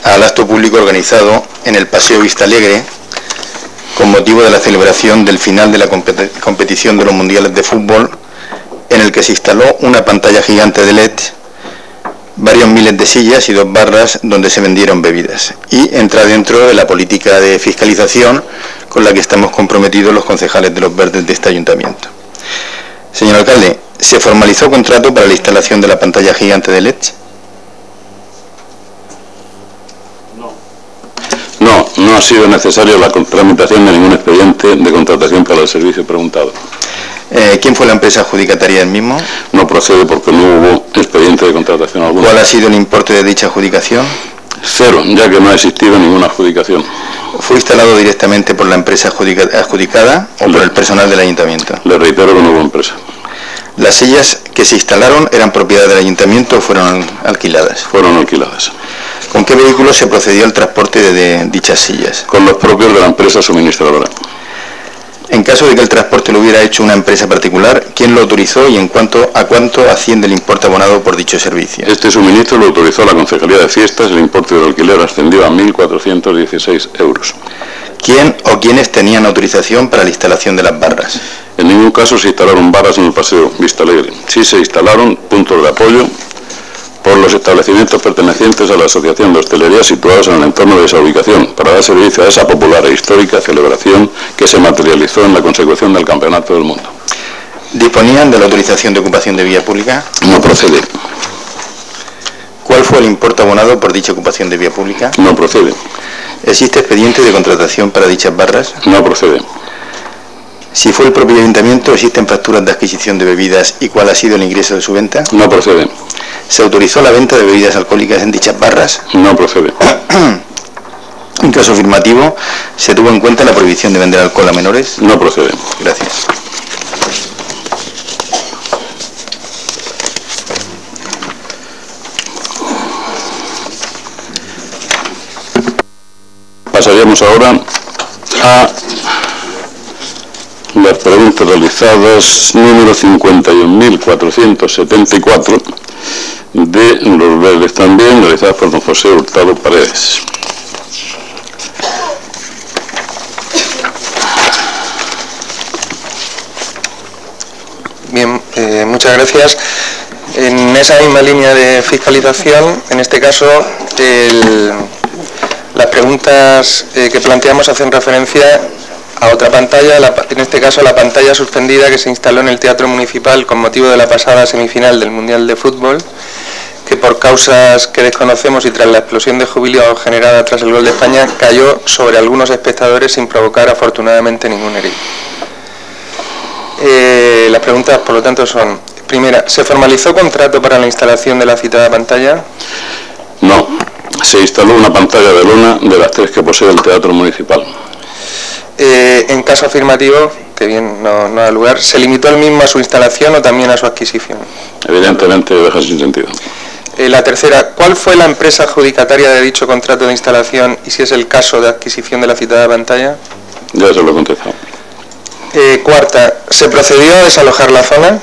al acto público organizado en el Paseo Vista Alegre con motivo de la celebración del final de la competición de los mundiales de fútbol en el que se instaló una pantalla gigante de LED, varios miles de sillas y dos barras donde se vendieron bebidas y entra dentro de la política de fiscalización con la que estamos comprometidos los concejales de los verdes de este ayuntamiento. Señor alcalde, ¿se formalizó contrato para la instalación de la pantalla gigante de LED? No ha sido necesario la tramitación de ningún expediente de contratación para el servicio preguntado. Eh, ¿Quién fue la empresa adjudicataria del mismo? No procede porque no hubo expediente de contratación alguna. ¿Cuál ha sido el importe de dicha adjudicación? Cero, ya que no ha existido ninguna adjudicación. ¿Fue instalado directamente por la empresa adjudica- adjudicada o por el personal del ayuntamiento? Le reitero que no hubo empresa. ¿Las sillas que se instalaron eran propiedad del ayuntamiento o fueron alquiladas? Fueron alquiladas. ¿Con qué vehículo se procedió al transporte de, de dichas sillas? Con los propios de la empresa suministradora. En caso de que el transporte lo hubiera hecho una empresa particular, ¿quién lo autorizó y en cuanto a cuánto asciende el importe abonado por dicho servicio? Este suministro lo autorizó la Concejalía de Fiestas. El importe del alquiler ascendió a 1.416 euros. ¿Quién o quiénes tenían autorización para la instalación de las barras? En ningún caso se instalaron barras en el paseo Vista Alegre. Sí se instalaron puntos de apoyo por los establecimientos pertenecientes a la Asociación de Hostelería situados en el entorno de esa ubicación, para dar servicio a esa popular e histórica celebración que se materializó en la consecución del Campeonato del Mundo. ¿Disponían de la autorización de ocupación de vía pública? No procede, ¿Cuál fue el importe abonado por dicha ocupación de vía pública? no procede, ¿Existe expediente de contratación para dichas barras? no procede, Si fue el propio ayuntamiento, ¿existen facturas de adquisición de bebidas y cuál ha sido el ingreso de su venta? no procede, ¿Se autorizó la venta de bebidas alcohólicas en dichas barras? no procede, [CLEARS THROAT] En caso afirmativo, ¿se tuvo en cuenta la prohibición de vender alcohol a menores? no procede. Gracias. Pasaríamos ahora a las preguntas realizadas número 51.474 de los verdes también, realizadas por don José Hurtado Paredes. Bien, eh, muchas gracias. En esa misma línea de fiscalización, en este caso, el- las preguntas eh, que planteamos hacen referencia a otra pantalla, la pa- en este caso la pantalla suspendida que se instaló en el Teatro Municipal con motivo de la pasada semifinal del Mundial de Fútbol, que por causas que desconocemos y tras la explosión de júbilo generada tras el gol de España, cayó sobre algunos espectadores sin provocar afortunadamente ningún herido. Eh, las preguntas, por lo tanto, son, primera, ¿se formalizó contrato para la instalación de la citada pantalla? No, se instaló una pantalla de lona de las tres que posee el Teatro Municipal. Eh, en caso afirmativo, que bien no, no da lugar, ¿se limitó el mismo a su instalación o también a su adquisición? Evidentemente deja sin sentido. Eh, la tercera, ¿cuál fue la empresa adjudicataria de dicho contrato de instalación y si es el caso de adquisición de la citada pantalla? Ya se lo he contestado. Eh, cuarta, ¿se procedió a desalojar la zona?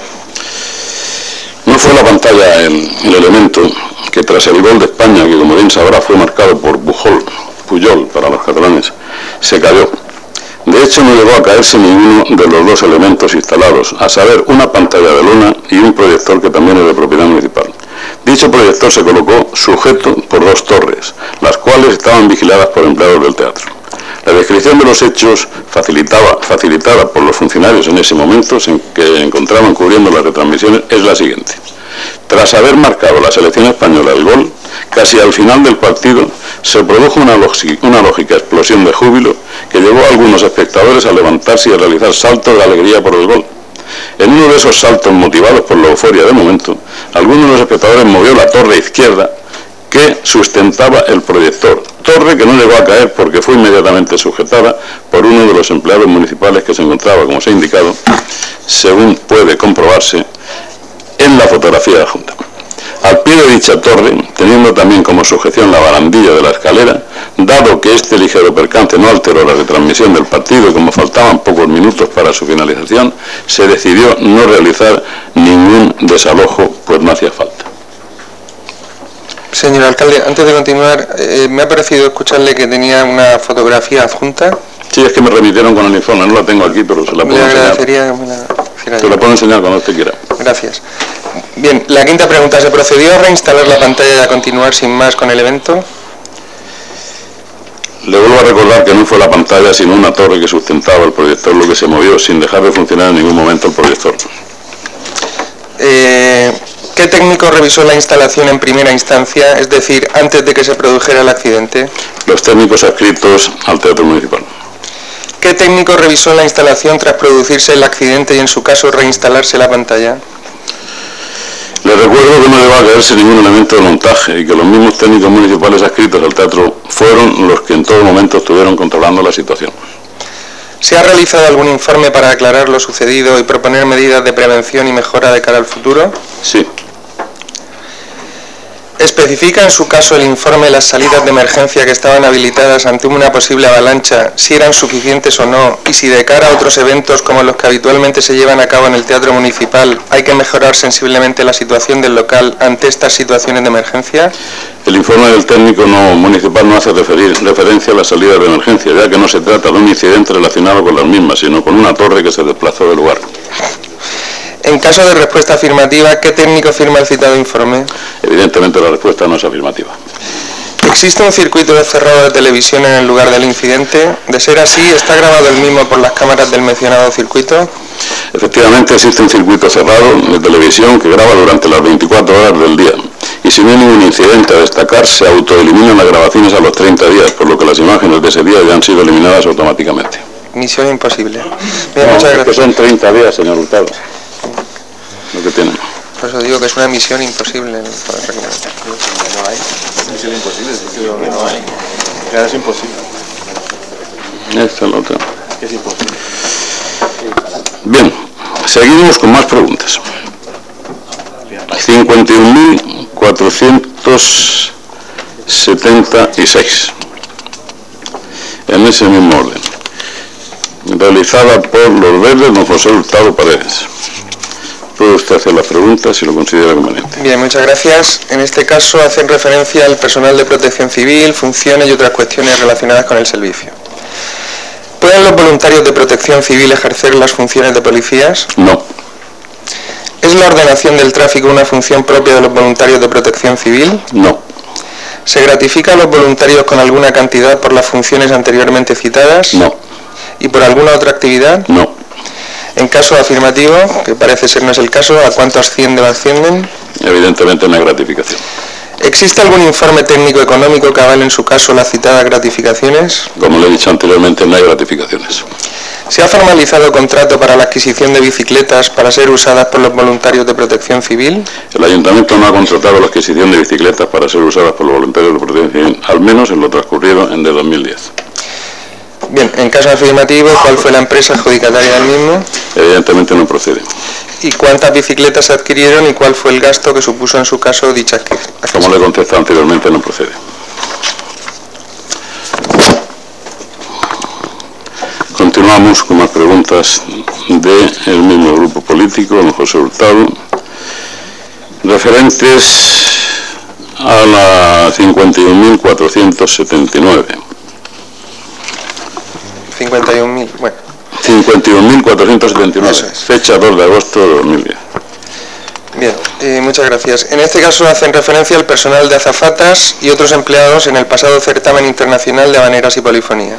No fue la pantalla el, el elemento que tras el gol de España, que como bien sabrá fue marcado por Pujol, Puyol para los catalanes, se cayó. De hecho, no llegó a caerse ninguno de los dos elementos instalados, a saber, una pantalla de lona y un proyector que también es de propiedad municipal. Dicho proyector se colocó sujeto por dos torres, las cuales estaban vigiladas por empleados del teatro. La descripción de los hechos facilitada por los funcionarios en ese momento en que encontraban cubriendo las retransmisiones es la siguiente. Tras haber marcado la selección española el gol, casi al final del partido se produjo una, lógica explosión de júbilo que llevó a algunos espectadores a levantarse y a realizar saltos de alegría por el gol. En uno de esos saltos motivados por la euforia de momento, alguno de los espectadores movió la torre izquierda que sustentaba el proyector. Torre que no llegó a caer porque fue inmediatamente sujetada por uno de los empleados municipales que se encontraba, como se ha indicado, según puede comprobarse en la fotografía adjunta. Al pie de dicha torre, teniendo también como sujeción la barandilla de la escalera, dado que este ligero percance no alteró la retransmisión del partido y como faltaban pocos minutos para su finalización, se decidió no realizar ningún desalojo, pues no hacía falta. Señor alcalde, antes de continuar, eh, me ha parecido escucharle que tenía una fotografía adjunta. Sí, es que me remitieron con el informe, no la tengo aquí, pero se la puedo enseñar. me la Se la puedo enseñar cuando usted quiera. Gracias. Bien, la quinta pregunta, ¿se procedió a reinstalar la pantalla y a continuar sin más con el evento? Le vuelvo a recordar que no fue la pantalla, sino una torre que sustentaba el proyector lo que se movió sin dejar de funcionar en ningún momento el proyector. Eh, ¿Qué técnico revisó la instalación en primera instancia, es decir, antes de que se produjera el accidente? Los técnicos adscritos al Teatro Municipal. ¿Qué técnico revisó la instalación tras producirse el accidente y en su caso reinstalarse la pantalla? Les recuerdo que no le va a caerse ningún elemento de montaje y que los mismos técnicos municipales adscritos al teatro fueron los que en todo momento estuvieron controlando la situación. ¿Se ha realizado algún informe para aclarar lo sucedido y proponer medidas de prevención y mejora de cara al futuro? Sí, ¿Especifica en su caso el informe las salidas de emergencia que estaban habilitadas ante una posible avalancha, si eran suficientes o no, y si de cara a otros eventos como los que habitualmente se llevan a cabo en el Teatro Municipal hay que mejorar sensiblemente la situación del local ante estas situaciones de emergencia? el informe del técnico no municipal no hace referir- referencia a las salidas de emergencia, ya que no se trata de un incidente relacionado con las mismas, sino con una torre que se desplazó del lugar. En caso de respuesta afirmativa, ¿qué técnico firma el citado informe? Evidentemente la respuesta no es afirmativa. ¿Existe un circuito de cerrado de televisión en el lugar del incidente? De ser así, ¿está grabado el mismo por las cámaras del mencionado circuito? Efectivamente existe un circuito cerrado de televisión que graba durante las 24 horas del día. Y si no hay ningún incidente a destacar, se autoeliminan las grabaciones a los 30 días, por lo que las imágenes de ese día ya han sido eliminadas automáticamente. Misión imposible. Bien, muchas que gracias. son 30 días, señor Hurtado. Lo que tienen. Por eso digo que es una misión imposible. poder recuperar. Claro, es imposible. Esta es la otra. Es imposible. Bien, seguimos con más preguntas. 51.476. En ese mismo orden. Realizada por los verdes, don José Hurtado Paredes. Puede usted hacer las preguntas si lo considera conveniente. Bien, muchas gracias. En este caso hacen referencia al personal de protección civil, funciones y otras cuestiones relacionadas con el servicio. ¿Pueden los voluntarios de protección civil ejercer las funciones de policías? No, ¿Es la ordenación del tráfico una función propia de los voluntarios de protección civil? no, ¿Se gratifica a los voluntarios con alguna cantidad por las funciones anteriormente citadas? no, ¿Y por alguna otra actividad? no. En caso afirmativo, que parece ser no es el caso, ¿a cuánto asciende o ascienden? Evidentemente no hay gratificación. ¿Existe algún informe técnico económico que avale en su caso las citadas gratificaciones? Como le he dicho anteriormente, no hay gratificaciones. ¿Se ha formalizado contrato para la adquisición de bicicletas para ser usadas por los voluntarios de protección civil? El ayuntamiento no ha contratado la adquisición de bicicletas para ser usadas por los voluntarios de protección civil, al menos en lo transcurrido en de 2010. En caso afirmativo, ¿cuál fue la empresa adjudicataria del mismo? Evidentemente no procede. ¿Y cuántas bicicletas se adquirieron y cuál fue el gasto que supuso en su caso dicha adquisición? Como le he contestado anteriormente, no procede. Continuamos con más preguntas del mismo grupo político, don José Hurtado, referentes a la 51.479. 51.000, bueno. 51.479, Eso es. fecha 2 de agosto de 2010. Bien, eh, muchas gracias. En este caso hacen referencia al personal de azafatas y otros empleados en el pasado certamen internacional de habaneras y polifonía.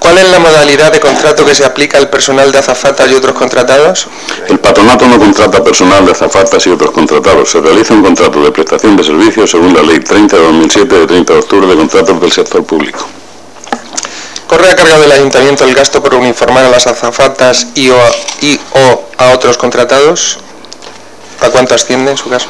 ¿Cuál es la modalidad de contrato que se aplica al personal de azafatas y otros contratados? El patronato no contrata personal de azafatas y otros contratados. Se realiza un contrato de prestación de servicios según la Ley 30 de 2007 de 30 de octubre de contratos del sector público. ¿Corre a cargo del ayuntamiento el gasto por uniformar a las azafatas y o, y o a otros contratados? ¿A cuánto asciende en su caso?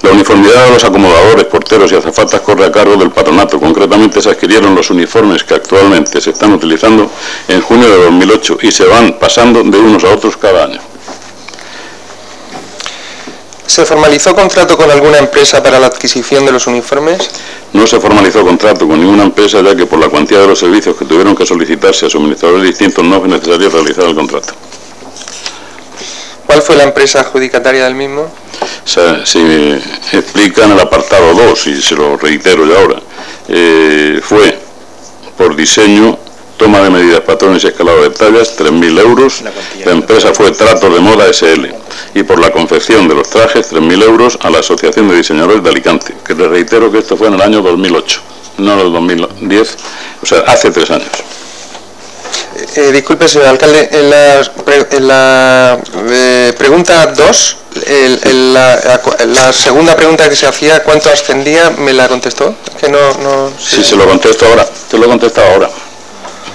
La uniformidad de los acomodadores, porteros y azafatas corre a cargo del patronato. Concretamente se adquirieron los uniformes que actualmente se están utilizando en junio de 2008 y se van pasando de unos a otros cada año. ¿Se formalizó contrato con alguna empresa para la adquisición de los uniformes? No se formalizó contrato con ninguna empresa ya que por la cuantía de los servicios que tuvieron que solicitarse a suministradores distintos no fue necesario realizar el contrato. ¿Cuál fue la empresa adjudicataria del mismo? se, se explica en el apartado 2, y se lo reitero ya ahora, eh, fue por diseño, toma de medidas, patrones y escalado de tallas, 3.000 euros. La empresa fue Trato de Moda SL. Y por la confección de los trajes, 3.000 euros a la Asociación de Diseñadores de Alicante, que les reitero que esto fue en el año 2008, no en el 2010, o sea, hace tres años. Eh, disculpe, señor alcalde, en la, en la, eh, pregunta 2, el- el- la, la segunda pregunta que se hacía, ¿cuánto ascendía? ¿Me la contestó? Es Que no, no sé. Si se lo contesto ahora, te lo he contestado ahora.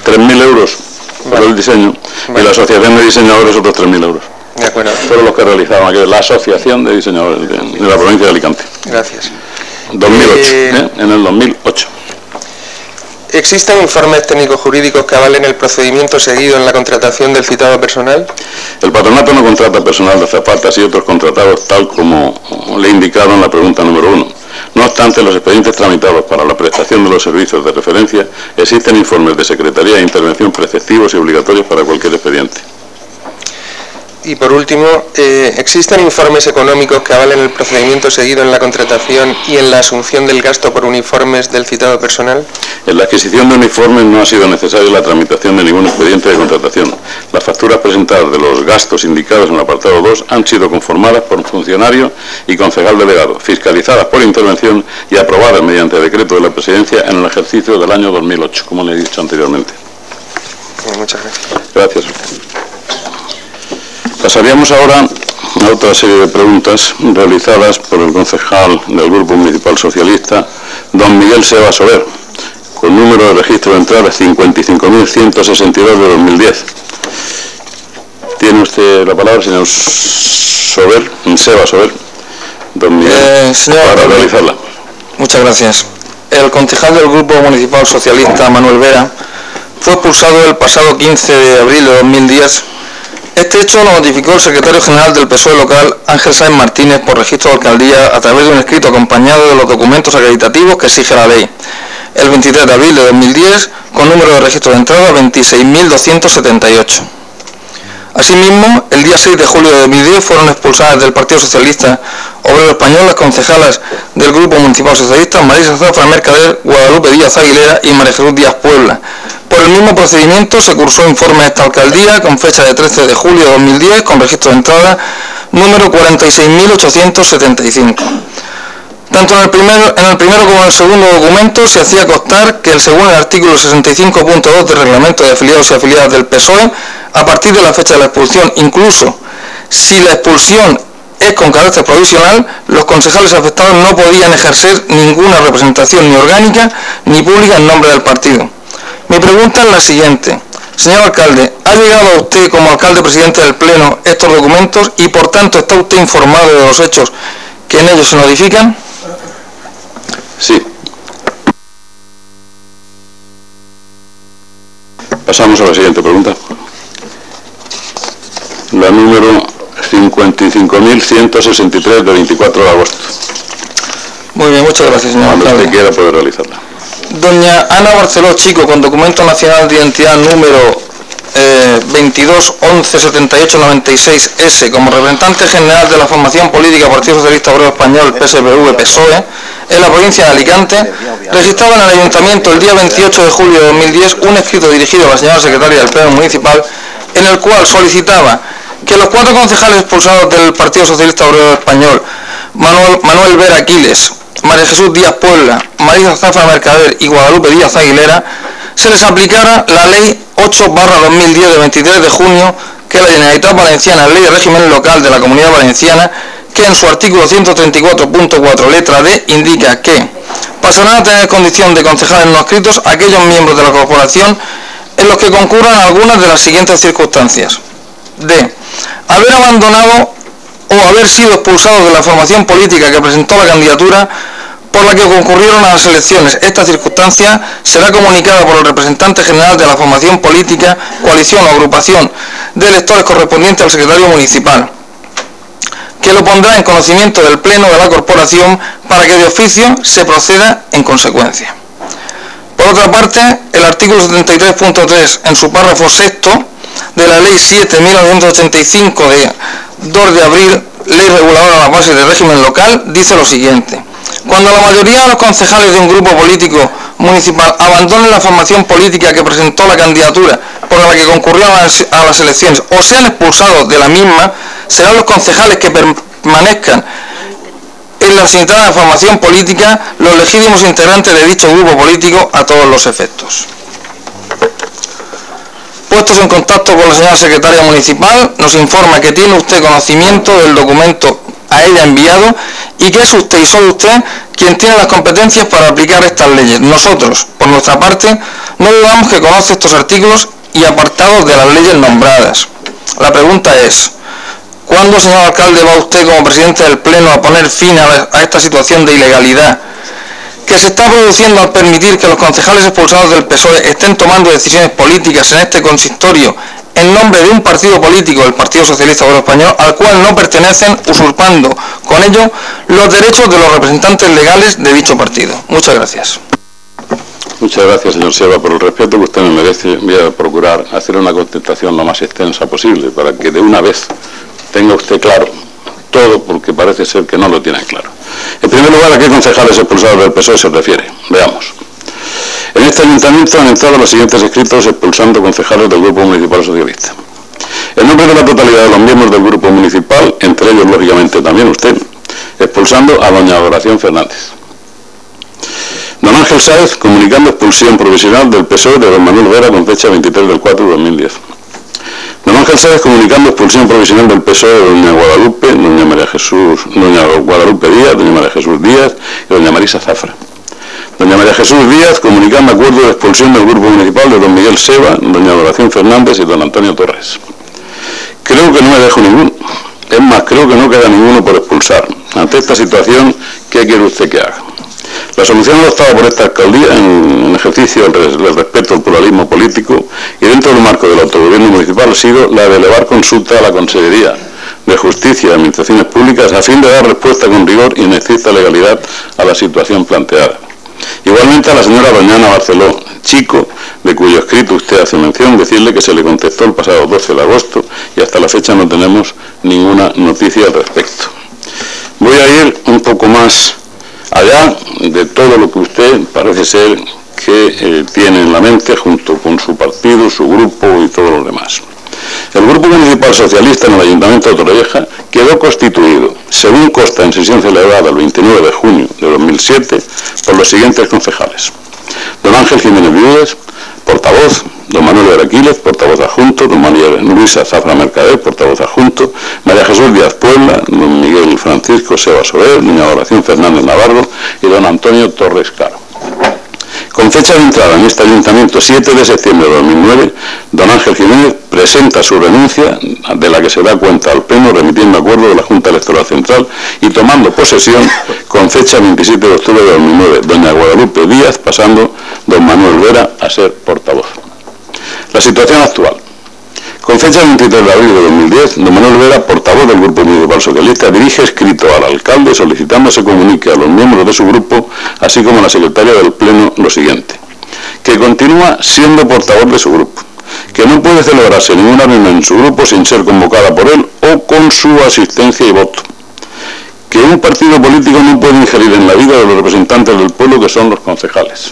3.000 euros Vale. el diseño y la Asociación de Diseñadores otros 3.000 euros. De acuerdo, Fueron los que realizaron aquí, la Asociación de Diseñadores de, de la provincia de Alicante. gracias. 2008, Eh, ¿eh? en el 2008. ¿Existen informes técnicos jurídicos que avalen el procedimiento seguido en la contratación del citado personal? El patronato no contrata personal de azafatas y otros contratados tal como le he indicado en la pregunta número uno. No obstante, los expedientes tramitados para la prestación de los servicios de referencia existen informes de Secretaría de Intervención preceptivos y obligatorios para cualquier expediente. Y por último, eh, ¿existen informes económicos que avalen el procedimiento seguido en la contratación y en la asunción del gasto por uniformes del citado personal? En la adquisición de uniformes no ha sido necesaria la tramitación de ningún expediente de contratación. Las facturas presentadas de los gastos indicados en el apartado 2 han sido conformadas por un funcionario y concejal delegado, fiscalizadas por intervención y aprobadas mediante decreto de la Presidencia en el ejercicio del año 2008, como le he dicho anteriormente. Muchas gracias. Gracias. Pasaríamos ahora a otra serie de preguntas realizadas por el concejal del Grupo Municipal Socialista, don Miguel Seba Sober, con número de registro de entradas 55.162 de 2010. Tiene usted la palabra, señor Sober, Seba Sober, don Miguel, Eh, para realizarla. Muchas gracias. El concejal del Grupo Municipal Socialista, Manuel Vera, fue expulsado el pasado 15 de abril de 2010. Este hecho lo notificó el secretario general del PSOE local, Ángel Sáenz Martínez, por registro de alcaldía a través de un escrito acompañado de los documentos acreditativos que exige la ley. El 23 de abril de 2010, con número de registro de entrada 26.278. Asimismo, el día 6 de julio de 2010 fueron expulsadas del Partido Socialista Obrero Español las concejalas del Grupo Municipal Socialista Marisa Zafra Mercader, Guadalupe Díaz Aguilera y María Jesús Díaz Puebla. Por el mismo procedimiento se cursó informe a esta alcaldía con fecha de 13 de julio de 2010 con registro de entrada número 46.875. Tanto en el, primero, en el primero como en el segundo documento se hacía constar que, el- según el artículo 65.2 del reglamento de afiliados y afiliadas del PSOE, a partir de la fecha de la expulsión, incluso si la expulsión es con carácter provisional, los concejales afectados no podían ejercer ninguna representación ni orgánica ni pública en nombre del partido. Mi pregunta es la siguiente. Señor alcalde, ¿ha llegado a usted como alcalde presidente del Pleno estos documentos y por tanto está usted informado de los hechos que en ellos se notifican? Sí. Pasamos a la siguiente pregunta. La número 55.163 de 24 de agosto. Muy bien, muchas gracias, señor Cuando usted alcalde. quiera puede realizarla. Doña Ana Barceló Chico, con documento nacional de identidad número eh, 22 11 78 96 S, como representante general de la formación política Partido Socialista Obrero Español PSPV PSOE, en la provincia de Alicante, registraba en el Ayuntamiento el día 28 de julio de 2010 un escrito dirigido a la señora secretaria del Pleno Municipal, en el cual solicitaba que los cuatro concejales expulsados del Partido Socialista Obrero Español, Manuel, Manuel Vera Aquiles, María Jesús Díaz Puebla, Marisa Zafra Mercader y Guadalupe Díaz Aguilera, se les aplicara la Ley 8 2010 de 23 de junio que la Generalitat Valenciana, Ley de Régimen Local de la Comunidad Valenciana, que en su artículo 134.4 letra D indica que pasarán a tener condición de concejales no escritos aquellos miembros de la corporación en los que concurran algunas de las siguientes circunstancias. D. Haber abandonado o haber sido expulsados de la formación política que presentó la candidatura por la que concurrieron a las elecciones. Esta circunstancia será comunicada por el representante general de la formación política, coalición o agrupación de electores correspondiente al secretario municipal, que lo pondrá en conocimiento del Pleno de la Corporación para que de oficio se proceda en consecuencia. Por otra parte, el artículo 73.3 en su párrafo sexto de la Ley 7.1985 de 2 de abril, Ley Reguladora de las Bases del Régimen Local, dice lo siguiente. Cuando la mayoría de los concejales de un grupo político municipal abandonen la formación política que presentó la candidatura por la que concurrió a las, elecciones o sean expulsados de la misma, serán los concejales que permanezcan en la citada formación política los legítimos integrantes de dicho grupo político a todos los efectos. Puestos en contacto con la señora secretaria municipal, nos informa que tiene usted conocimiento del documento a ella enviado y que es usted y solo usted quien tiene las competencias para aplicar estas leyes. Nosotros, por nuestra parte, no dudamos que conoce estos artículos y apartados de las leyes nombradas. La pregunta es, ¿cuándo, señor alcalde, va usted como presidente del Pleno a poner fin a, a esta situación de ilegalidad que se está produciendo al permitir que los concejales expulsados del PSOE estén tomando decisiones políticas en este consistorio en nombre de un partido político, el Partido Socialista Obrero Español, al cual no pertenecen, usurpando con ello los derechos de los representantes legales de dicho partido. Muchas gracias. Muchas gracias, señor Sierra, por el respeto que usted me merece. Voy a procurar hacer una contestación lo más extensa posible para que de una vez tenga usted claro todo, porque parece ser que no lo tiene claro. En primer lugar, ¿a qué concejales expulsados del PSOE se refiere? Veamos. En este ayuntamiento han entrado los siguientes escritos expulsando concejales del Grupo Municipal Socialista. En nombre de la totalidad de los miembros del Grupo Municipal, entre ellos, lógicamente, también usted, expulsando a doña Adoración Fernández. Don Ángel Sáez comunicando expulsión provisional del PSOE de don Manuel Vera con fecha 23 del 4 de 2010. Don Ángel Sáez comunicando expulsión provisional del PSOE de doña Guadalupe, doña María Jesús, doña Guadalupe Díaz, doña María Jesús Díaz y doña Marisa Zafra. Doña María Jesús Díaz comunicando acuerdo de expulsión del Grupo Municipal de don Miguel Seba, doña Adoración Fernández y don Antonio Torres. Creo que no me dejo ninguno. Es más, creo que no queda ninguno por expulsar. Ante esta situación, ¿qué quiere usted que haga? La solución adoptada por esta alcaldía en, ejercicio del, respeto al pluralismo político y dentro del marco del autogobierno municipal ha sido la de elevar consulta a la Consejería de Justicia y Administraciones Públicas a fin de dar respuesta con rigor y en legalidad a la situación planteada. Igualmente a la señora Doñana Barceló, chico, de cuyo escrito usted hace mención, decirle que se le contestó el pasado 12 de agosto y hasta la fecha no tenemos ninguna noticia al respecto. Voy a ir un poco más allá de todo lo que usted parece ser que eh, tiene en la mente junto con su partido, su grupo y todos los demás. El Grupo Municipal Socialista en el Ayuntamiento de Torrevieja quedó constituido, según consta en sesión celebrada el 29 de junio de 2007, por los siguientes concejales. Don Ángel Jiménez Viudes, portavoz, don Manuel Araquiles, portavoz adjunto, don María Luisa Zafra Mercader, portavoz adjunto, María Jesús Díaz Puebla, don Miguel Francisco Seba Soler, doña Adoración Fernández Navarro y don Antonio Torres Caro. Con fecha de entrada en este ayuntamiento 7 de septiembre de 2009, don Ángel Jiménez presenta su renuncia, de la que se da cuenta al Pleno, remitiendo acuerdo de la Junta Electoral Central y tomando posesión con fecha 27 de octubre de 2009, doña Guadalupe Díaz, pasando don Manuel Vera a ser portavoz. La situación actual. Con fecha 23 de abril de 2010, don Manuel Vera, portavoz del Grupo Municipal Socialista, dirige escrito al alcalde solicitando se comunique a los miembros de su grupo, así como a la secretaria del Pleno, lo siguiente. Que continúa siendo portavoz de su grupo. Que no puede celebrarse ninguna reunión en su grupo sin ser convocada por él o con su asistencia y voto. Que un partido político no puede ingerir en la vida de los representantes del pueblo que son los concejales.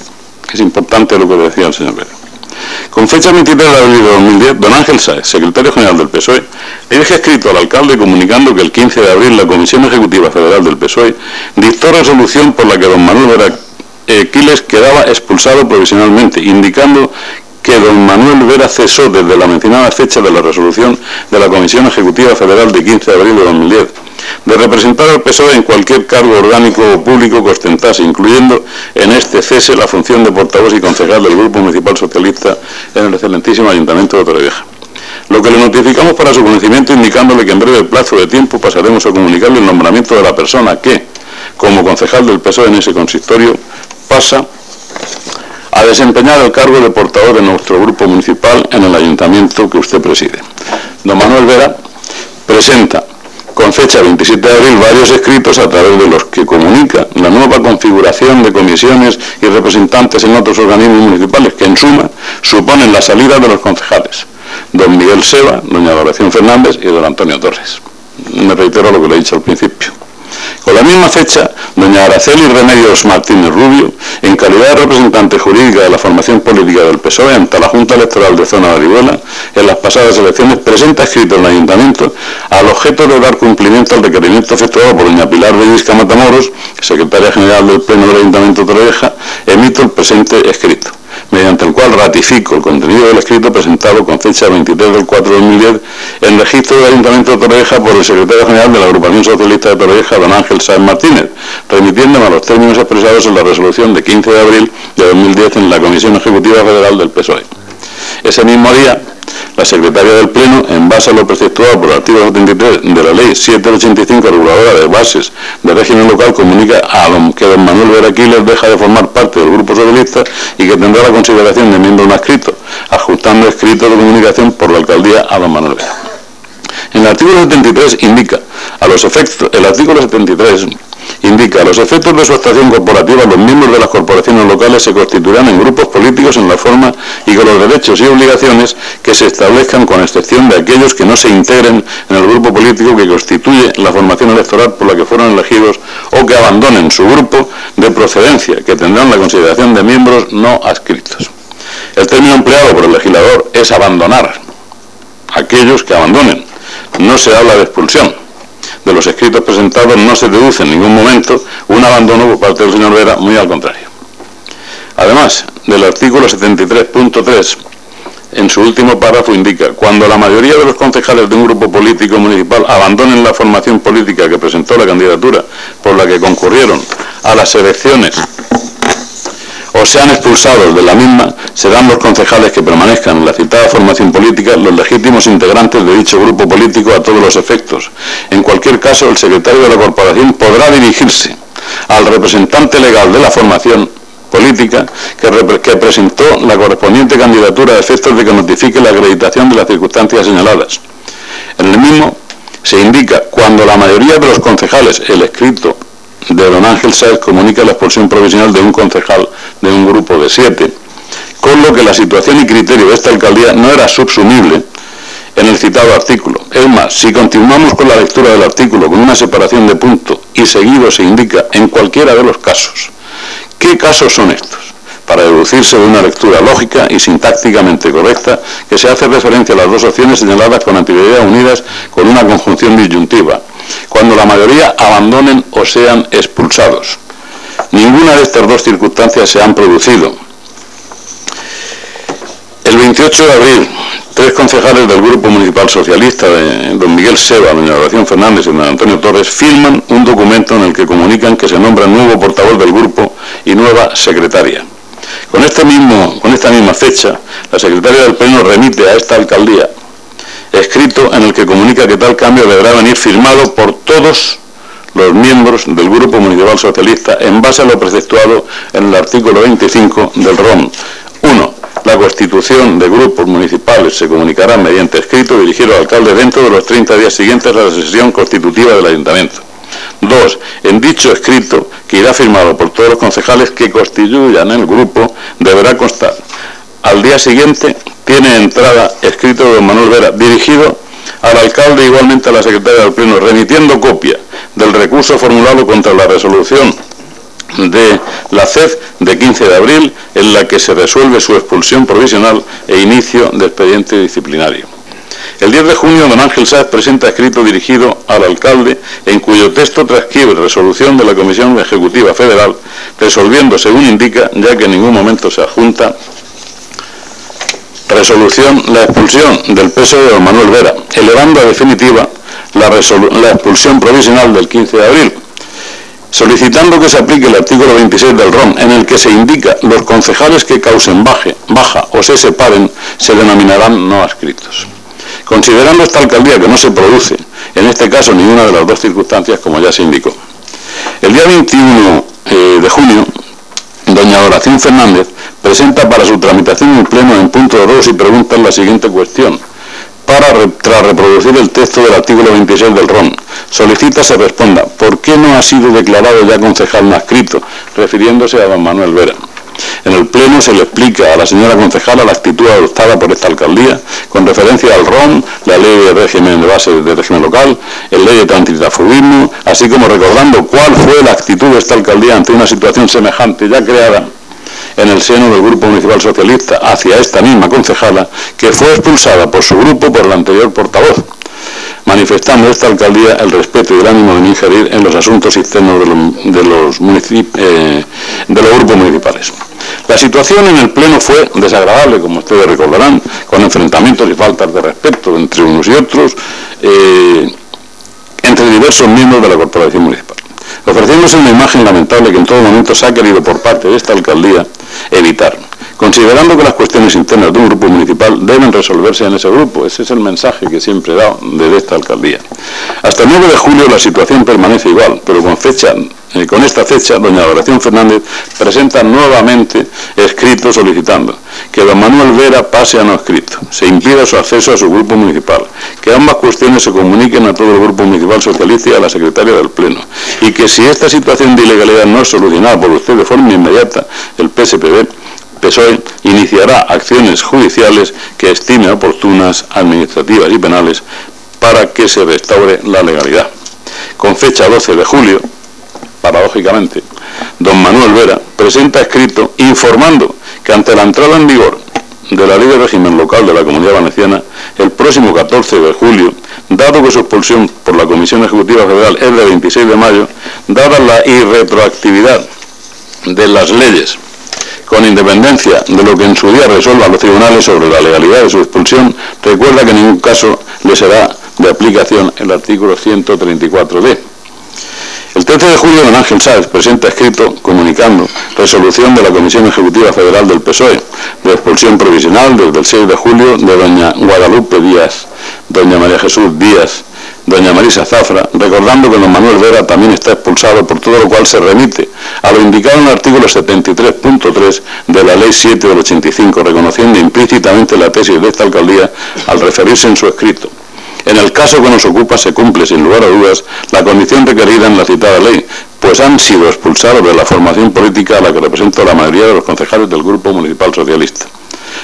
Es importante lo que decía el señor Vera. Con fecha 23 de abril de 2010, don Ángel Sáez, secretario general del PSOE, dirige escrito al alcalde comunicando que el 15 de abril la Comisión Ejecutiva Federal del PSOE dictó resolución por la que don Manuel Vera Quiles quedaba expulsado provisionalmente, indicando que don Manuel Vera cesó desde la mencionada fecha de la resolución de la Comisión Ejecutiva Federal de 15 de abril de 2010 de representar al PSOE en cualquier cargo orgánico o público que ostentase, incluyendo en este cese la función de portavoz y concejal del Grupo Municipal Socialista en el excelentísimo Ayuntamiento de Torrevieja. Lo que le notificamos para su conocimiento indicándole que en breve plazo de tiempo pasaremos a comunicarle el nombramiento de la persona que, como concejal del PSOE en ese consistorio, pasa a desempeñar el cargo de portavoz de nuestro grupo municipal en el ayuntamiento que usted preside. Don Manuel Vera presenta con fecha 27 de abril varios escritos a través de los que comunica la nueva configuración de comisiones y representantes en otros organismos municipales que en suma suponen la salida de los concejales, don Miguel Seba, doña Adoración Fernández y don Antonio Torres. Me reitero lo que le he dicho al principio. Con la misma fecha, doña Araceli Remedios Martínez Rubio, en calidad de representante jurídica de la formación política del PSOE ante la Junta Electoral de Zona de Orihuela, en las pasadas elecciones, presenta escrito en el Ayuntamiento al objeto de dar cumplimiento al requerimiento efectuado por doña Pilar Bellisca Matamoros, secretaria general del Pleno del Ayuntamiento de Torreveja, emito el presente escrito mediante el cual ratifico el contenido del escrito presentado con fecha 23 del 4 de 2010 en registro del Ayuntamiento de Torreja por el secretario general de la Agrupación Socialista de Torreja, don Ángel Sáenz Martínez, remitiéndome a los términos expresados en la resolución de 15 de abril de 2010 en la Comisión Ejecutiva Federal del PSOE. Ese mismo día, la secretaria del Pleno, en base a lo preceptuado por el artículo 73 de la Ley 785, reguladora de bases de régimen local, comunica a don, que don Manuel Veraquiles deja de formar parte del Grupo Socialista y que tendrá la consideración de miembro no escrito, ajustando escrito de comunicación por la alcaldía a don Manuel Vera. En el artículo 73 indica, a los efectos, el artículo 73 indica, a los efectos de su actuación corporativa, los miembros de las corporaciones locales se constituirán en grupos políticos en la forma y con los derechos y obligaciones que se establezcan con excepción de aquellos que no se integren en el grupo político que constituye la formación electoral por la que fueron elegidos o que abandonen su grupo de procedencia, que tendrán la consideración de miembros no adscritos. El término empleado por el legislador es abandonar, aquellos que abandonen. No se habla de expulsión de los escritos presentados no se deduce en ningún momento un abandono por parte del señor Vera, muy al contrario. Además, del artículo 73.3, en su último párrafo indica, cuando la mayoría de los concejales de un grupo político municipal abandonen la formación política que presentó la candidatura por la que concurrieron a las elecciones o sean expulsados de la misma, serán los concejales que permanezcan en la citada formación política los legítimos integrantes de dicho grupo político a todos los efectos. En cualquier caso, el secretario de la corporación podrá dirigirse al representante legal de la formación política que, presentó la correspondiente candidatura a efectos de que notifique la acreditación de las circunstancias señaladas. En el mismo se indica cuando la mayoría de los concejales, el escrito de don Ángel Sáez comunica la expulsión provisional de un concejal de un grupo de siete, con lo que la situación y criterio de esta alcaldía no era subsumible en el citado artículo. Es más, si continuamos con la lectura del artículo con una separación de punto y seguido se indica en cualquiera de los casos, ¿qué casos son estos? Para deducirse de una lectura lógica y sintácticamente correcta que se hace referencia a las dos opciones señaladas con anterioridad unidas con una conjunción disyuntiva, cuando la mayoría abandonen o sean expulsados. Ninguna de estas dos circunstancias se han producido. El 28 de abril, tres concejales del Grupo Municipal Socialista, de don Miguel Seba, doña Oración Fernández y don Antonio Torres, firman un documento en el que comunican que se nombra nuevo portavoz del grupo y nueva secretaria. Con, este mismo, con esta misma fecha, la secretaria del Pleno remite a esta alcaldía escrito en el que comunica que tal cambio deberá venir firmado por todos los miembros del Grupo Municipal Socialista en base a lo preceptuado en el artículo 25 del ROM. 1. La constitución de grupos municipales se comunicará mediante escrito dirigido al alcalde dentro de los 30 días siguientes a la sesión constitutiva del ayuntamiento. 2. En dicho escrito, que irá firmado por todos los concejales que constituyan el grupo, deberá constar al día siguiente tiene entrada escrito de Manuel Vera, dirigido al alcalde igualmente a la secretaria del Pleno, remitiendo copia del recurso formulado contra la resolución de la CEF de 15 de abril, en la que se resuelve su expulsión provisional e inicio de expediente disciplinario. El 10 de junio, don Ángel Sáez presenta escrito dirigido al alcalde, en cuyo texto transcribe resolución de la Comisión Ejecutiva Federal, resolviendo, según indica, ya que en ningún momento se adjunta resolución la expulsión del peso de don Manuel Vera, elevando a definitiva la, la, expulsión provisional del 15 de abril, solicitando que se aplique el artículo 26 del ROM, en el que se indica los concejales que causen baje, baja o se separen se denominarán no adscritos. Considerando esta alcaldía que no se produce, en este caso, ninguna de las dos circunstancias, como ya se indicó. El día 21 eh, de junio, doña Oración Fernández presenta para su tramitación en pleno en punto de dos y pregunta la siguiente cuestión. Para, tras reproducir el texto del artículo 26 del RON, solicita se responda, ¿por qué no ha sido declarado ya concejal no adscrito? Refiriéndose a don Manuel Vera. En el Pleno se le explica a la señora concejala la actitud adoptada por esta alcaldía con referencia al ROM, la ley de régimen de base de régimen local, el ley de transitrafobismo, así como recordando cuál fue la actitud de esta alcaldía ante una situación semejante ya creada en el seno del Grupo Municipal Socialista hacia esta misma concejala, que fue expulsada por su grupo por el anterior portavoz, manifestando esta alcaldía el respeto y el ánimo de ingerir en los asuntos externos eh, de los grupos municipales. La situación en el Pleno fue desagradable, como ustedes recordarán, con enfrentamientos y faltas de respeto entre unos y otros, eh, entre diversos miembros de la Corporación Municipal. Ofrecemos una imagen lamentable que en todo momento se ha querido por parte de esta alcaldía evitar considerando que las cuestiones internas de un grupo municipal deben resolverse en ese grupo. Ese es el mensaje que siempre he dado desde esta alcaldía. Hasta el 9 de julio la situación permanece igual, pero con fecha eh, con esta fecha, doña Adoración Fernández presenta nuevamente escrito solicitando que don Manuel Vera pase a no escrito, se impida su acceso a su grupo municipal, que ambas cuestiones se comuniquen a todo el grupo municipal socialista y a la secretaria del Pleno, y que si esta situación de ilegalidad no es solucionada por usted de forma inmediata, el PSPB PSOE iniciará acciones judiciales que estime oportunas, administrativas y penales para que se restaure la legalidad. Con fecha 12 de julio, paradójicamente, don Manuel Vera presenta escrito informando que ante la entrada en vigor de la ley de régimen local de la Comunidad Valenciana el próximo 14 de julio, dado que su expulsión por la Comisión Ejecutiva Federal es de 26 de mayo, dada la irretroactividad de las leyes con independencia de lo que en su día resuelvan los tribunales sobre la legalidad de su expulsión, recuerda que en ningún caso le será de aplicación el artículo 134d. El 13 de julio, don Ángel Sáez presenta escrito comunicando resolución de la Comisión Ejecutiva Federal del PSOE de expulsión provisional desde el 6 de julio de doña Guadalupe Díaz, doña María Jesús Díaz, doña Marisa Zafra, recordando que don Manuel Vera también está expulsado, por todo lo cual se remite a lo indicado en el artículo 73.3 de la Ley 7 del 85, reconociendo implícitamente la tesis de esta alcaldía al referirse en su escrito. En el caso que nos ocupa se cumple sin lugar a dudas la condición requerida en la citada ley, pues han sido expulsados de la formación política a la que representa la mayoría de los concejales del Grupo Municipal Socialista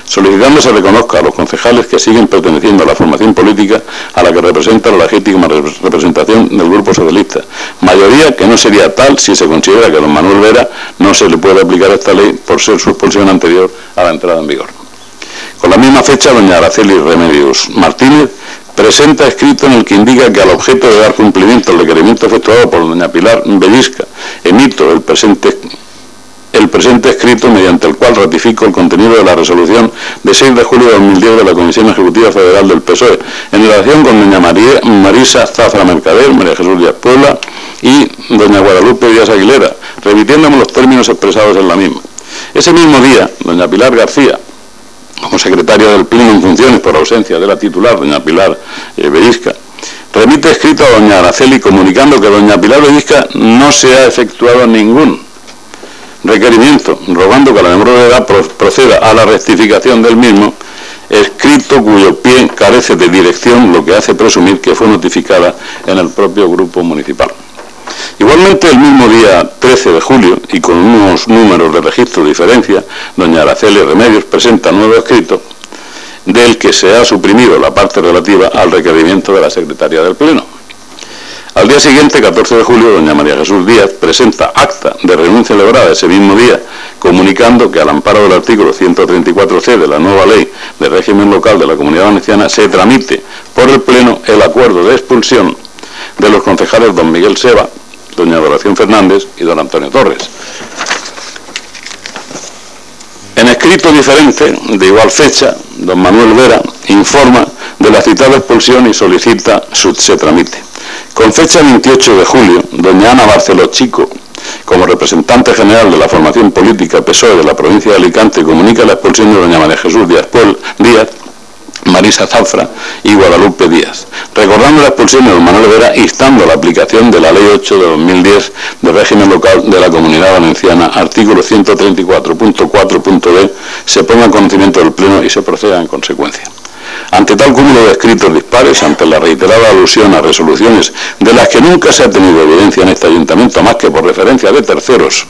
solicitando se reconozca a los concejales que siguen perteneciendo a la formación política a la que representa la legítima representación del Grupo Socialista, mayoría que no sería tal si se considera que a don Manuel Vera no se le puede aplicar esta ley por ser su expulsión anterior a la entrada en vigor. Con la misma fecha, doña Araceli Remedios Martínez presenta escrito en el que indica que al objeto de dar cumplimiento al requerimiento efectuado por doña Pilar Bellisca, emito el presente el presente escrito mediante el cual ratifico el contenido de la resolución de 6 de julio de 2010 de la Comisión Ejecutiva Federal del PSOE, en relación con doña María, Marisa Zafra Mercader, María Jesús Díaz Puebla y doña Guadalupe Díaz Aguilera, remitiéndome los términos expresados en la misma. Ese mismo día, doña Pilar García, como secretaria del Pleno en funciones por ausencia de la titular, doña Pilar eh, remite escrito a doña Araceli comunicando que doña Pilar Bellisca no se ha efectuado ningún requerimiento, rogando que la memoria proceda a la rectificación del mismo, escrito cuyo pie carece de dirección, lo que hace presumir que fue notificada en el propio grupo municipal. Igualmente, el mismo día 13 de julio, y con unos números de registro de diferencia, doña Araceli Remedios presenta nuevo escrito del que se ha suprimido la parte relativa al requerimiento de la Secretaría del Pleno. Al día siguiente, 14 de julio, doña María Jesús Díaz presenta acta de reunión celebrada ese mismo día, comunicando que al amparo del artículo 134c de la nueva ley de régimen local de la Comunidad Valenciana se tramite por el Pleno el acuerdo de expulsión de los concejales don Miguel Seba, doña Adoración Fernández y don Antonio Torres. En escrito diferente, de igual fecha, don Manuel Vera informa de la citada expulsión y solicita su se tramite. Con fecha 28 de julio, doña Ana Barceló Chico, como representante general de la formación política PSOE de la provincia de Alicante, comunica la expulsión de doña María Jesús Díaz, Díaz Marisa Zafra y Guadalupe Díaz, recordando la expulsión de don Manuel Vera instando la aplicación de la Ley 8 de 2010 de régimen local de la Comunidad Valenciana, artículo 134.4.b, se ponga en conocimiento del Pleno y se proceda en consecuencia. Ante tal cúmulo de escritos dispares, ante la reiterada alusión a resoluciones de las que nunca se ha tenido evidencia en este ayuntamiento más que por referencia de terceros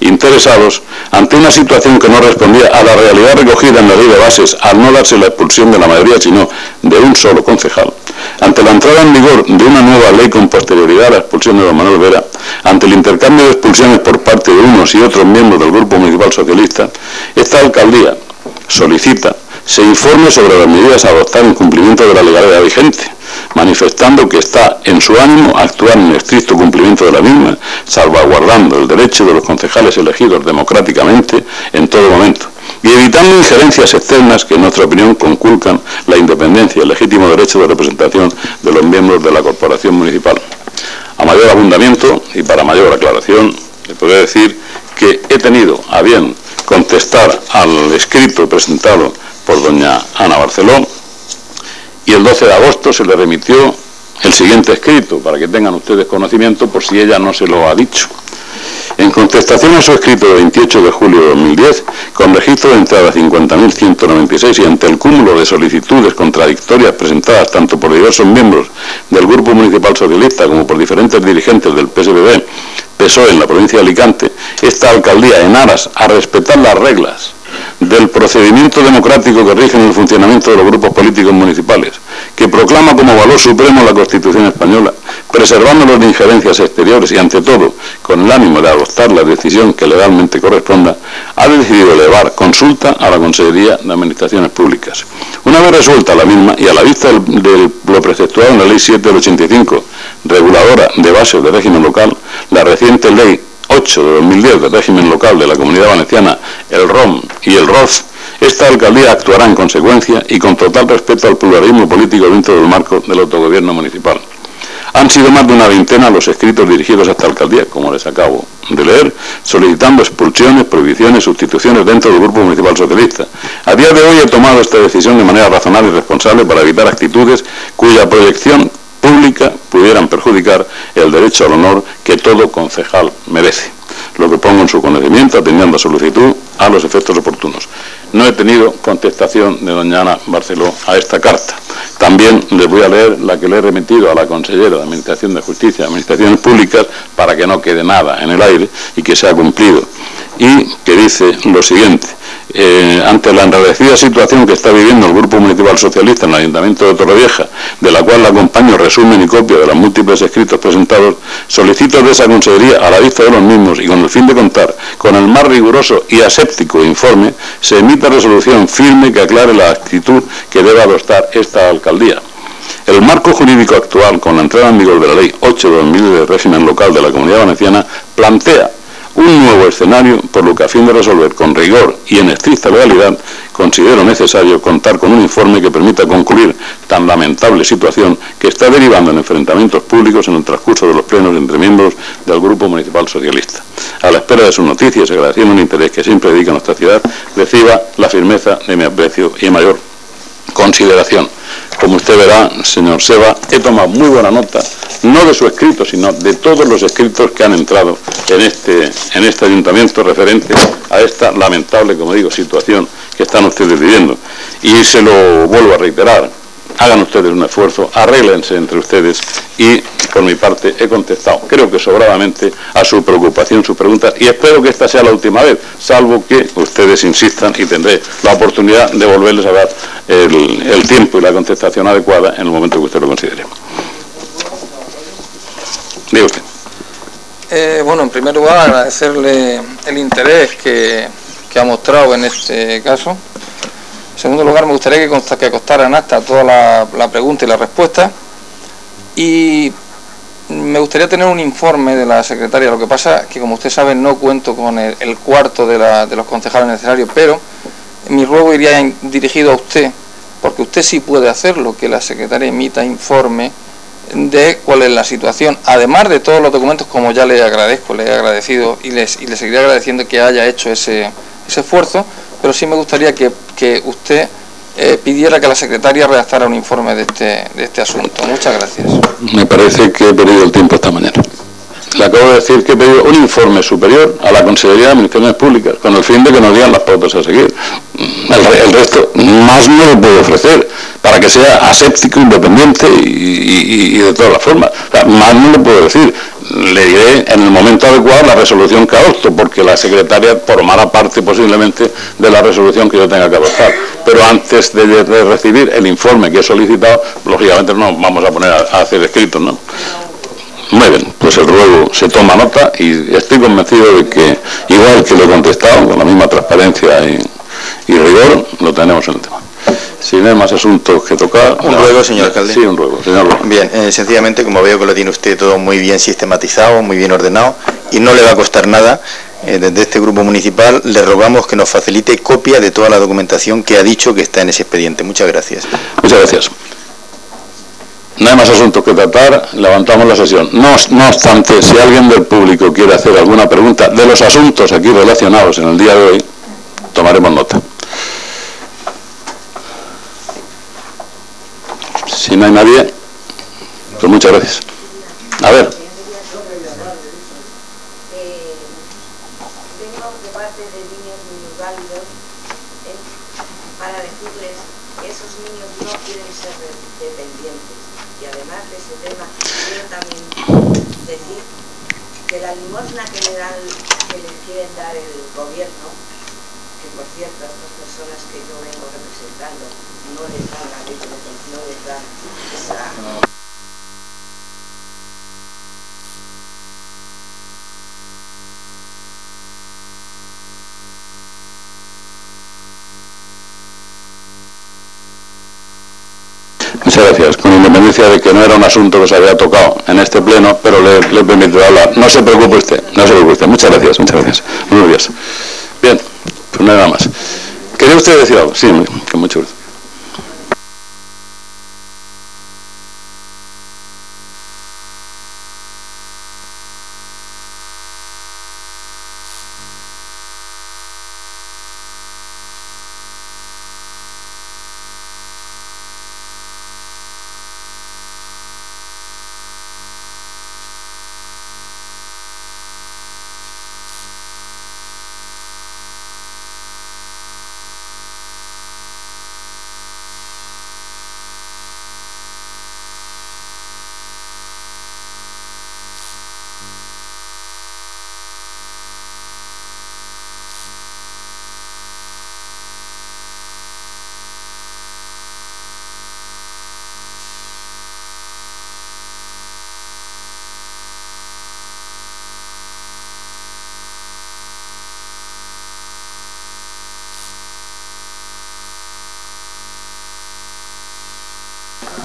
interesados, ante una situación que no respondía a la realidad recogida en la ley de bases al no darse la expulsión de la mayoría, sino de un solo concejal, ante la entrada en vigor de una nueva ley con posterioridad a la expulsión de don Manuel Vera, ante el intercambio de expulsiones por parte de unos y otros miembros del Grupo Municipal Socialista, esta alcaldía solicita se informe sobre las medidas a adoptar en cumplimiento de la legalidad vigente, manifestando que está en su ánimo actuar en estricto cumplimiento de la misma, salvaguardando el derecho de los concejales elegidos democráticamente en todo momento y evitando injerencias externas que en nuestra opinión conculcan la independencia y el legítimo derecho de representación de los miembros de la corporación municipal. A mayor abundamiento y para mayor aclaración, le podría decir que he tenido a bien contestar al escrito presentado por doña Ana Barceló y el 12 de agosto se le remitió el siguiente escrito para que tengan ustedes conocimiento por si ella no se lo ha dicho. En contestación a su escrito de 28 de julio de 2010, con registro de entrada 50.196 y ante el cúmulo de solicitudes contradictorias presentadas tanto por diversos miembros del Grupo Municipal Socialista como por diferentes dirigentes del PSBB, PSOE en la provincia de Alicante, esta alcaldía, en aras a respetar las reglas del procedimiento democrático que rige en el funcionamiento de los grupos políticos municipales, que proclama como valor supremo la Constitución española, preservándolos de injerencias exteriores y, ante todo, con el ánimo de adoptar la decisión que legalmente corresponda, ha decidido elevar consulta a la Consejería de Administraciones Públicas. Una vez resuelta la misma y a la vista de lo preceptuado en la Ley 7 del 85, reguladora de bases de régimen local, la reciente Ley 8 de 2010 del régimen local de la Comunidad Valenciana, el ROM y el ROF, esta alcaldía actuará en consecuencia y con total respeto al pluralismo político dentro del marco del autogobierno municipal. Han sido más de una veintena los escritos dirigidos a esta alcaldía, como les acabo de leer, solicitando expulsiones, prohibiciones, sustituciones dentro del Grupo Municipal Socialista. A día de hoy he tomado esta decisión de manera razonable y responsable para evitar actitudes cuya proyección pública pudieran perjudicar el derecho al honor que todo concejal merece. Lo que pongo en su conocimiento, atendiendo a solicitud a los efectos oportunos. No he tenido contestación de doña Ana Barceló a esta carta. También les voy a leer la que le he remitido a la consellera de Administración de Justicia y Administraciones Públicas para que no quede nada en el aire y que sea cumplido. Y que dice lo siguiente. Eh, ante la enrarecida situación que está viviendo el Grupo Municipal Socialista en el Ayuntamiento de Torrevieja, de la cual acompaño resumen y copia de los múltiples escritos presentados, solicito de esa Consejería, a la vista de los mismos y con el fin de contar con el más riguroso y aséptico informe, se emita resolución firme que aclare la actitud que debe adoptar esta alcaldía. El marco jurídico actual, con la entrada en vigor de la Ley 8 de 2000 del régimen local de la Comunidad Valenciana, plantea un nuevo escenario, por lo que a fin de resolver con rigor y en estricta legalidad, considero necesario contar con un informe que permita concluir tan lamentable situación que está derivando en enfrentamientos públicos en el transcurso de los plenos entre miembros del Grupo Municipal Socialista. A la espera de sus noticias, agradeciendo el interés que siempre dedica nuestra ciudad, reciba la firmeza de mi aprecio y mayor consideración. Como usted verá, señor Seba, he tomado muy buena nota, no de su escrito, sino de todos los escritos que han entrado en este, en este ayuntamiento referente a esta lamentable, como digo, situación que están ustedes viviendo. Y se lo vuelvo a reiterar, hagan ustedes un esfuerzo, arréglense entre ustedes y por mi parte he contestado, creo que sobradamente, a su preocupación, sus preguntas y espero que esta sea la última vez, salvo que ustedes insistan y tendré la oportunidad de volverles a dar el, tiempo y la contestación adecuada en el momento que usted lo considere. Diga usted. Eh, bueno, en primer lugar agradecerle el interés que, que ha mostrado en este caso en segundo lugar, me gustaría que, consta, que costaran hasta toda la, pregunta y la respuesta. Y me gustaría tener un informe de la secretaria. Lo que pasa es que, como usted sabe, no cuento con el, cuarto de, los concejales necesarios, pero mi ruego iría dirigido a usted, porque usted sí puede hacerlo, que la secretaria emita informe de cuál es la situación, además de todos los documentos, como ya le agradezco, le he agradecido y, les, y le seguiré agradeciendo que haya hecho ese, ese esfuerzo, pero sí me gustaría que, usted eh, pidiera que la secretaria redactara un informe de este, de este asunto. Muchas gracias. Me parece que he perdido el tiempo esta mañana. Le acabo de decir que he pedido un informe superior a la Consejería de Administraciones Públicas, con el fin de que nos digan las pautas a seguir. El, resto, más no le puedo ofrecer, para que sea aséptico, independiente y, de todas las formas. más no le puedo decir le diré en el momento adecuado la resolución que adopto, porque la secretaria formará parte posiblemente de la resolución que yo tenga que adoptar. Pero antes de, recibir el informe que he solicitado, lógicamente no vamos a poner a, hacer escritos, ¿no? Muy bien, pues el ruego se toma nota y estoy convencido de que, igual que lo he contestado, con la misma transparencia y, y rigor, lo tenemos en el tema. Si no hay más asuntos que tocar... Un ruego, señor alcalde. Sí, un ruego, señor Ruego. Bien, eh, sencillamente, como veo que lo tiene usted todo muy bien sistematizado, muy bien ordenado, y no le va a costar nada, eh, desde este grupo municipal le rogamos que nos facilite copia de toda la documentación que ha dicho que está en ese expediente. Muchas gracias. Muchas gracias. No hay más asuntos que tratar, levantamos la sesión. No, obstante, si alguien del público quiere hacer alguna pregunta de los asuntos aquí relacionados en el día de hoy, tomaremos nota. Si no hay nadie, pues muchas gracias. A ver. Eh, vengo de parte de niños minusválidos eh, para decirles que esos niños no quieren ser de- dependientes. Y además de ese tema, quiero también decir que la limosna que le dan, que les quieren dar el gobierno, que por cierto a estas personas que yo vengo representando no les dan la ley, no les dan esa Muchas gracias. De que no era un asunto que se había tocado en este pleno, pero le, le permitiré hablar. No se preocupe usted, no se preocupe usted. Muchas gracias, muchas gracias. Buenos días. Bien, pues nada más. ¿Quería usted decir algo? Sí, con mucho gusto.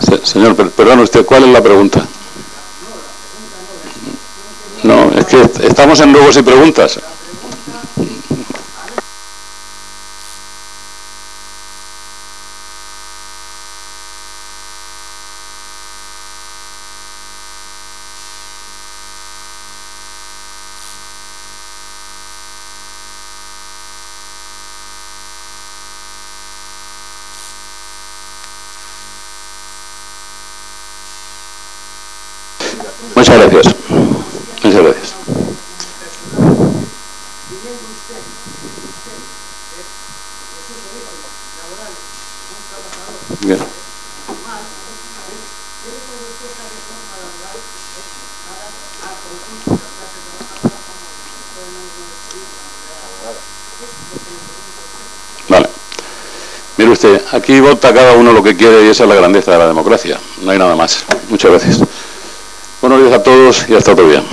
Se- señor, per- perdón usted, ¿cuál es la pregunta? No, es que est- estamos en ruegos y preguntas. Muchas gracias. Muchas gracias. Bien. Vale. Mire usted, aquí vota cada uno lo que quiere y esa es la grandeza de la democracia. No hay nada más. Muchas gracias. Buenos días a todos y hasta otro día.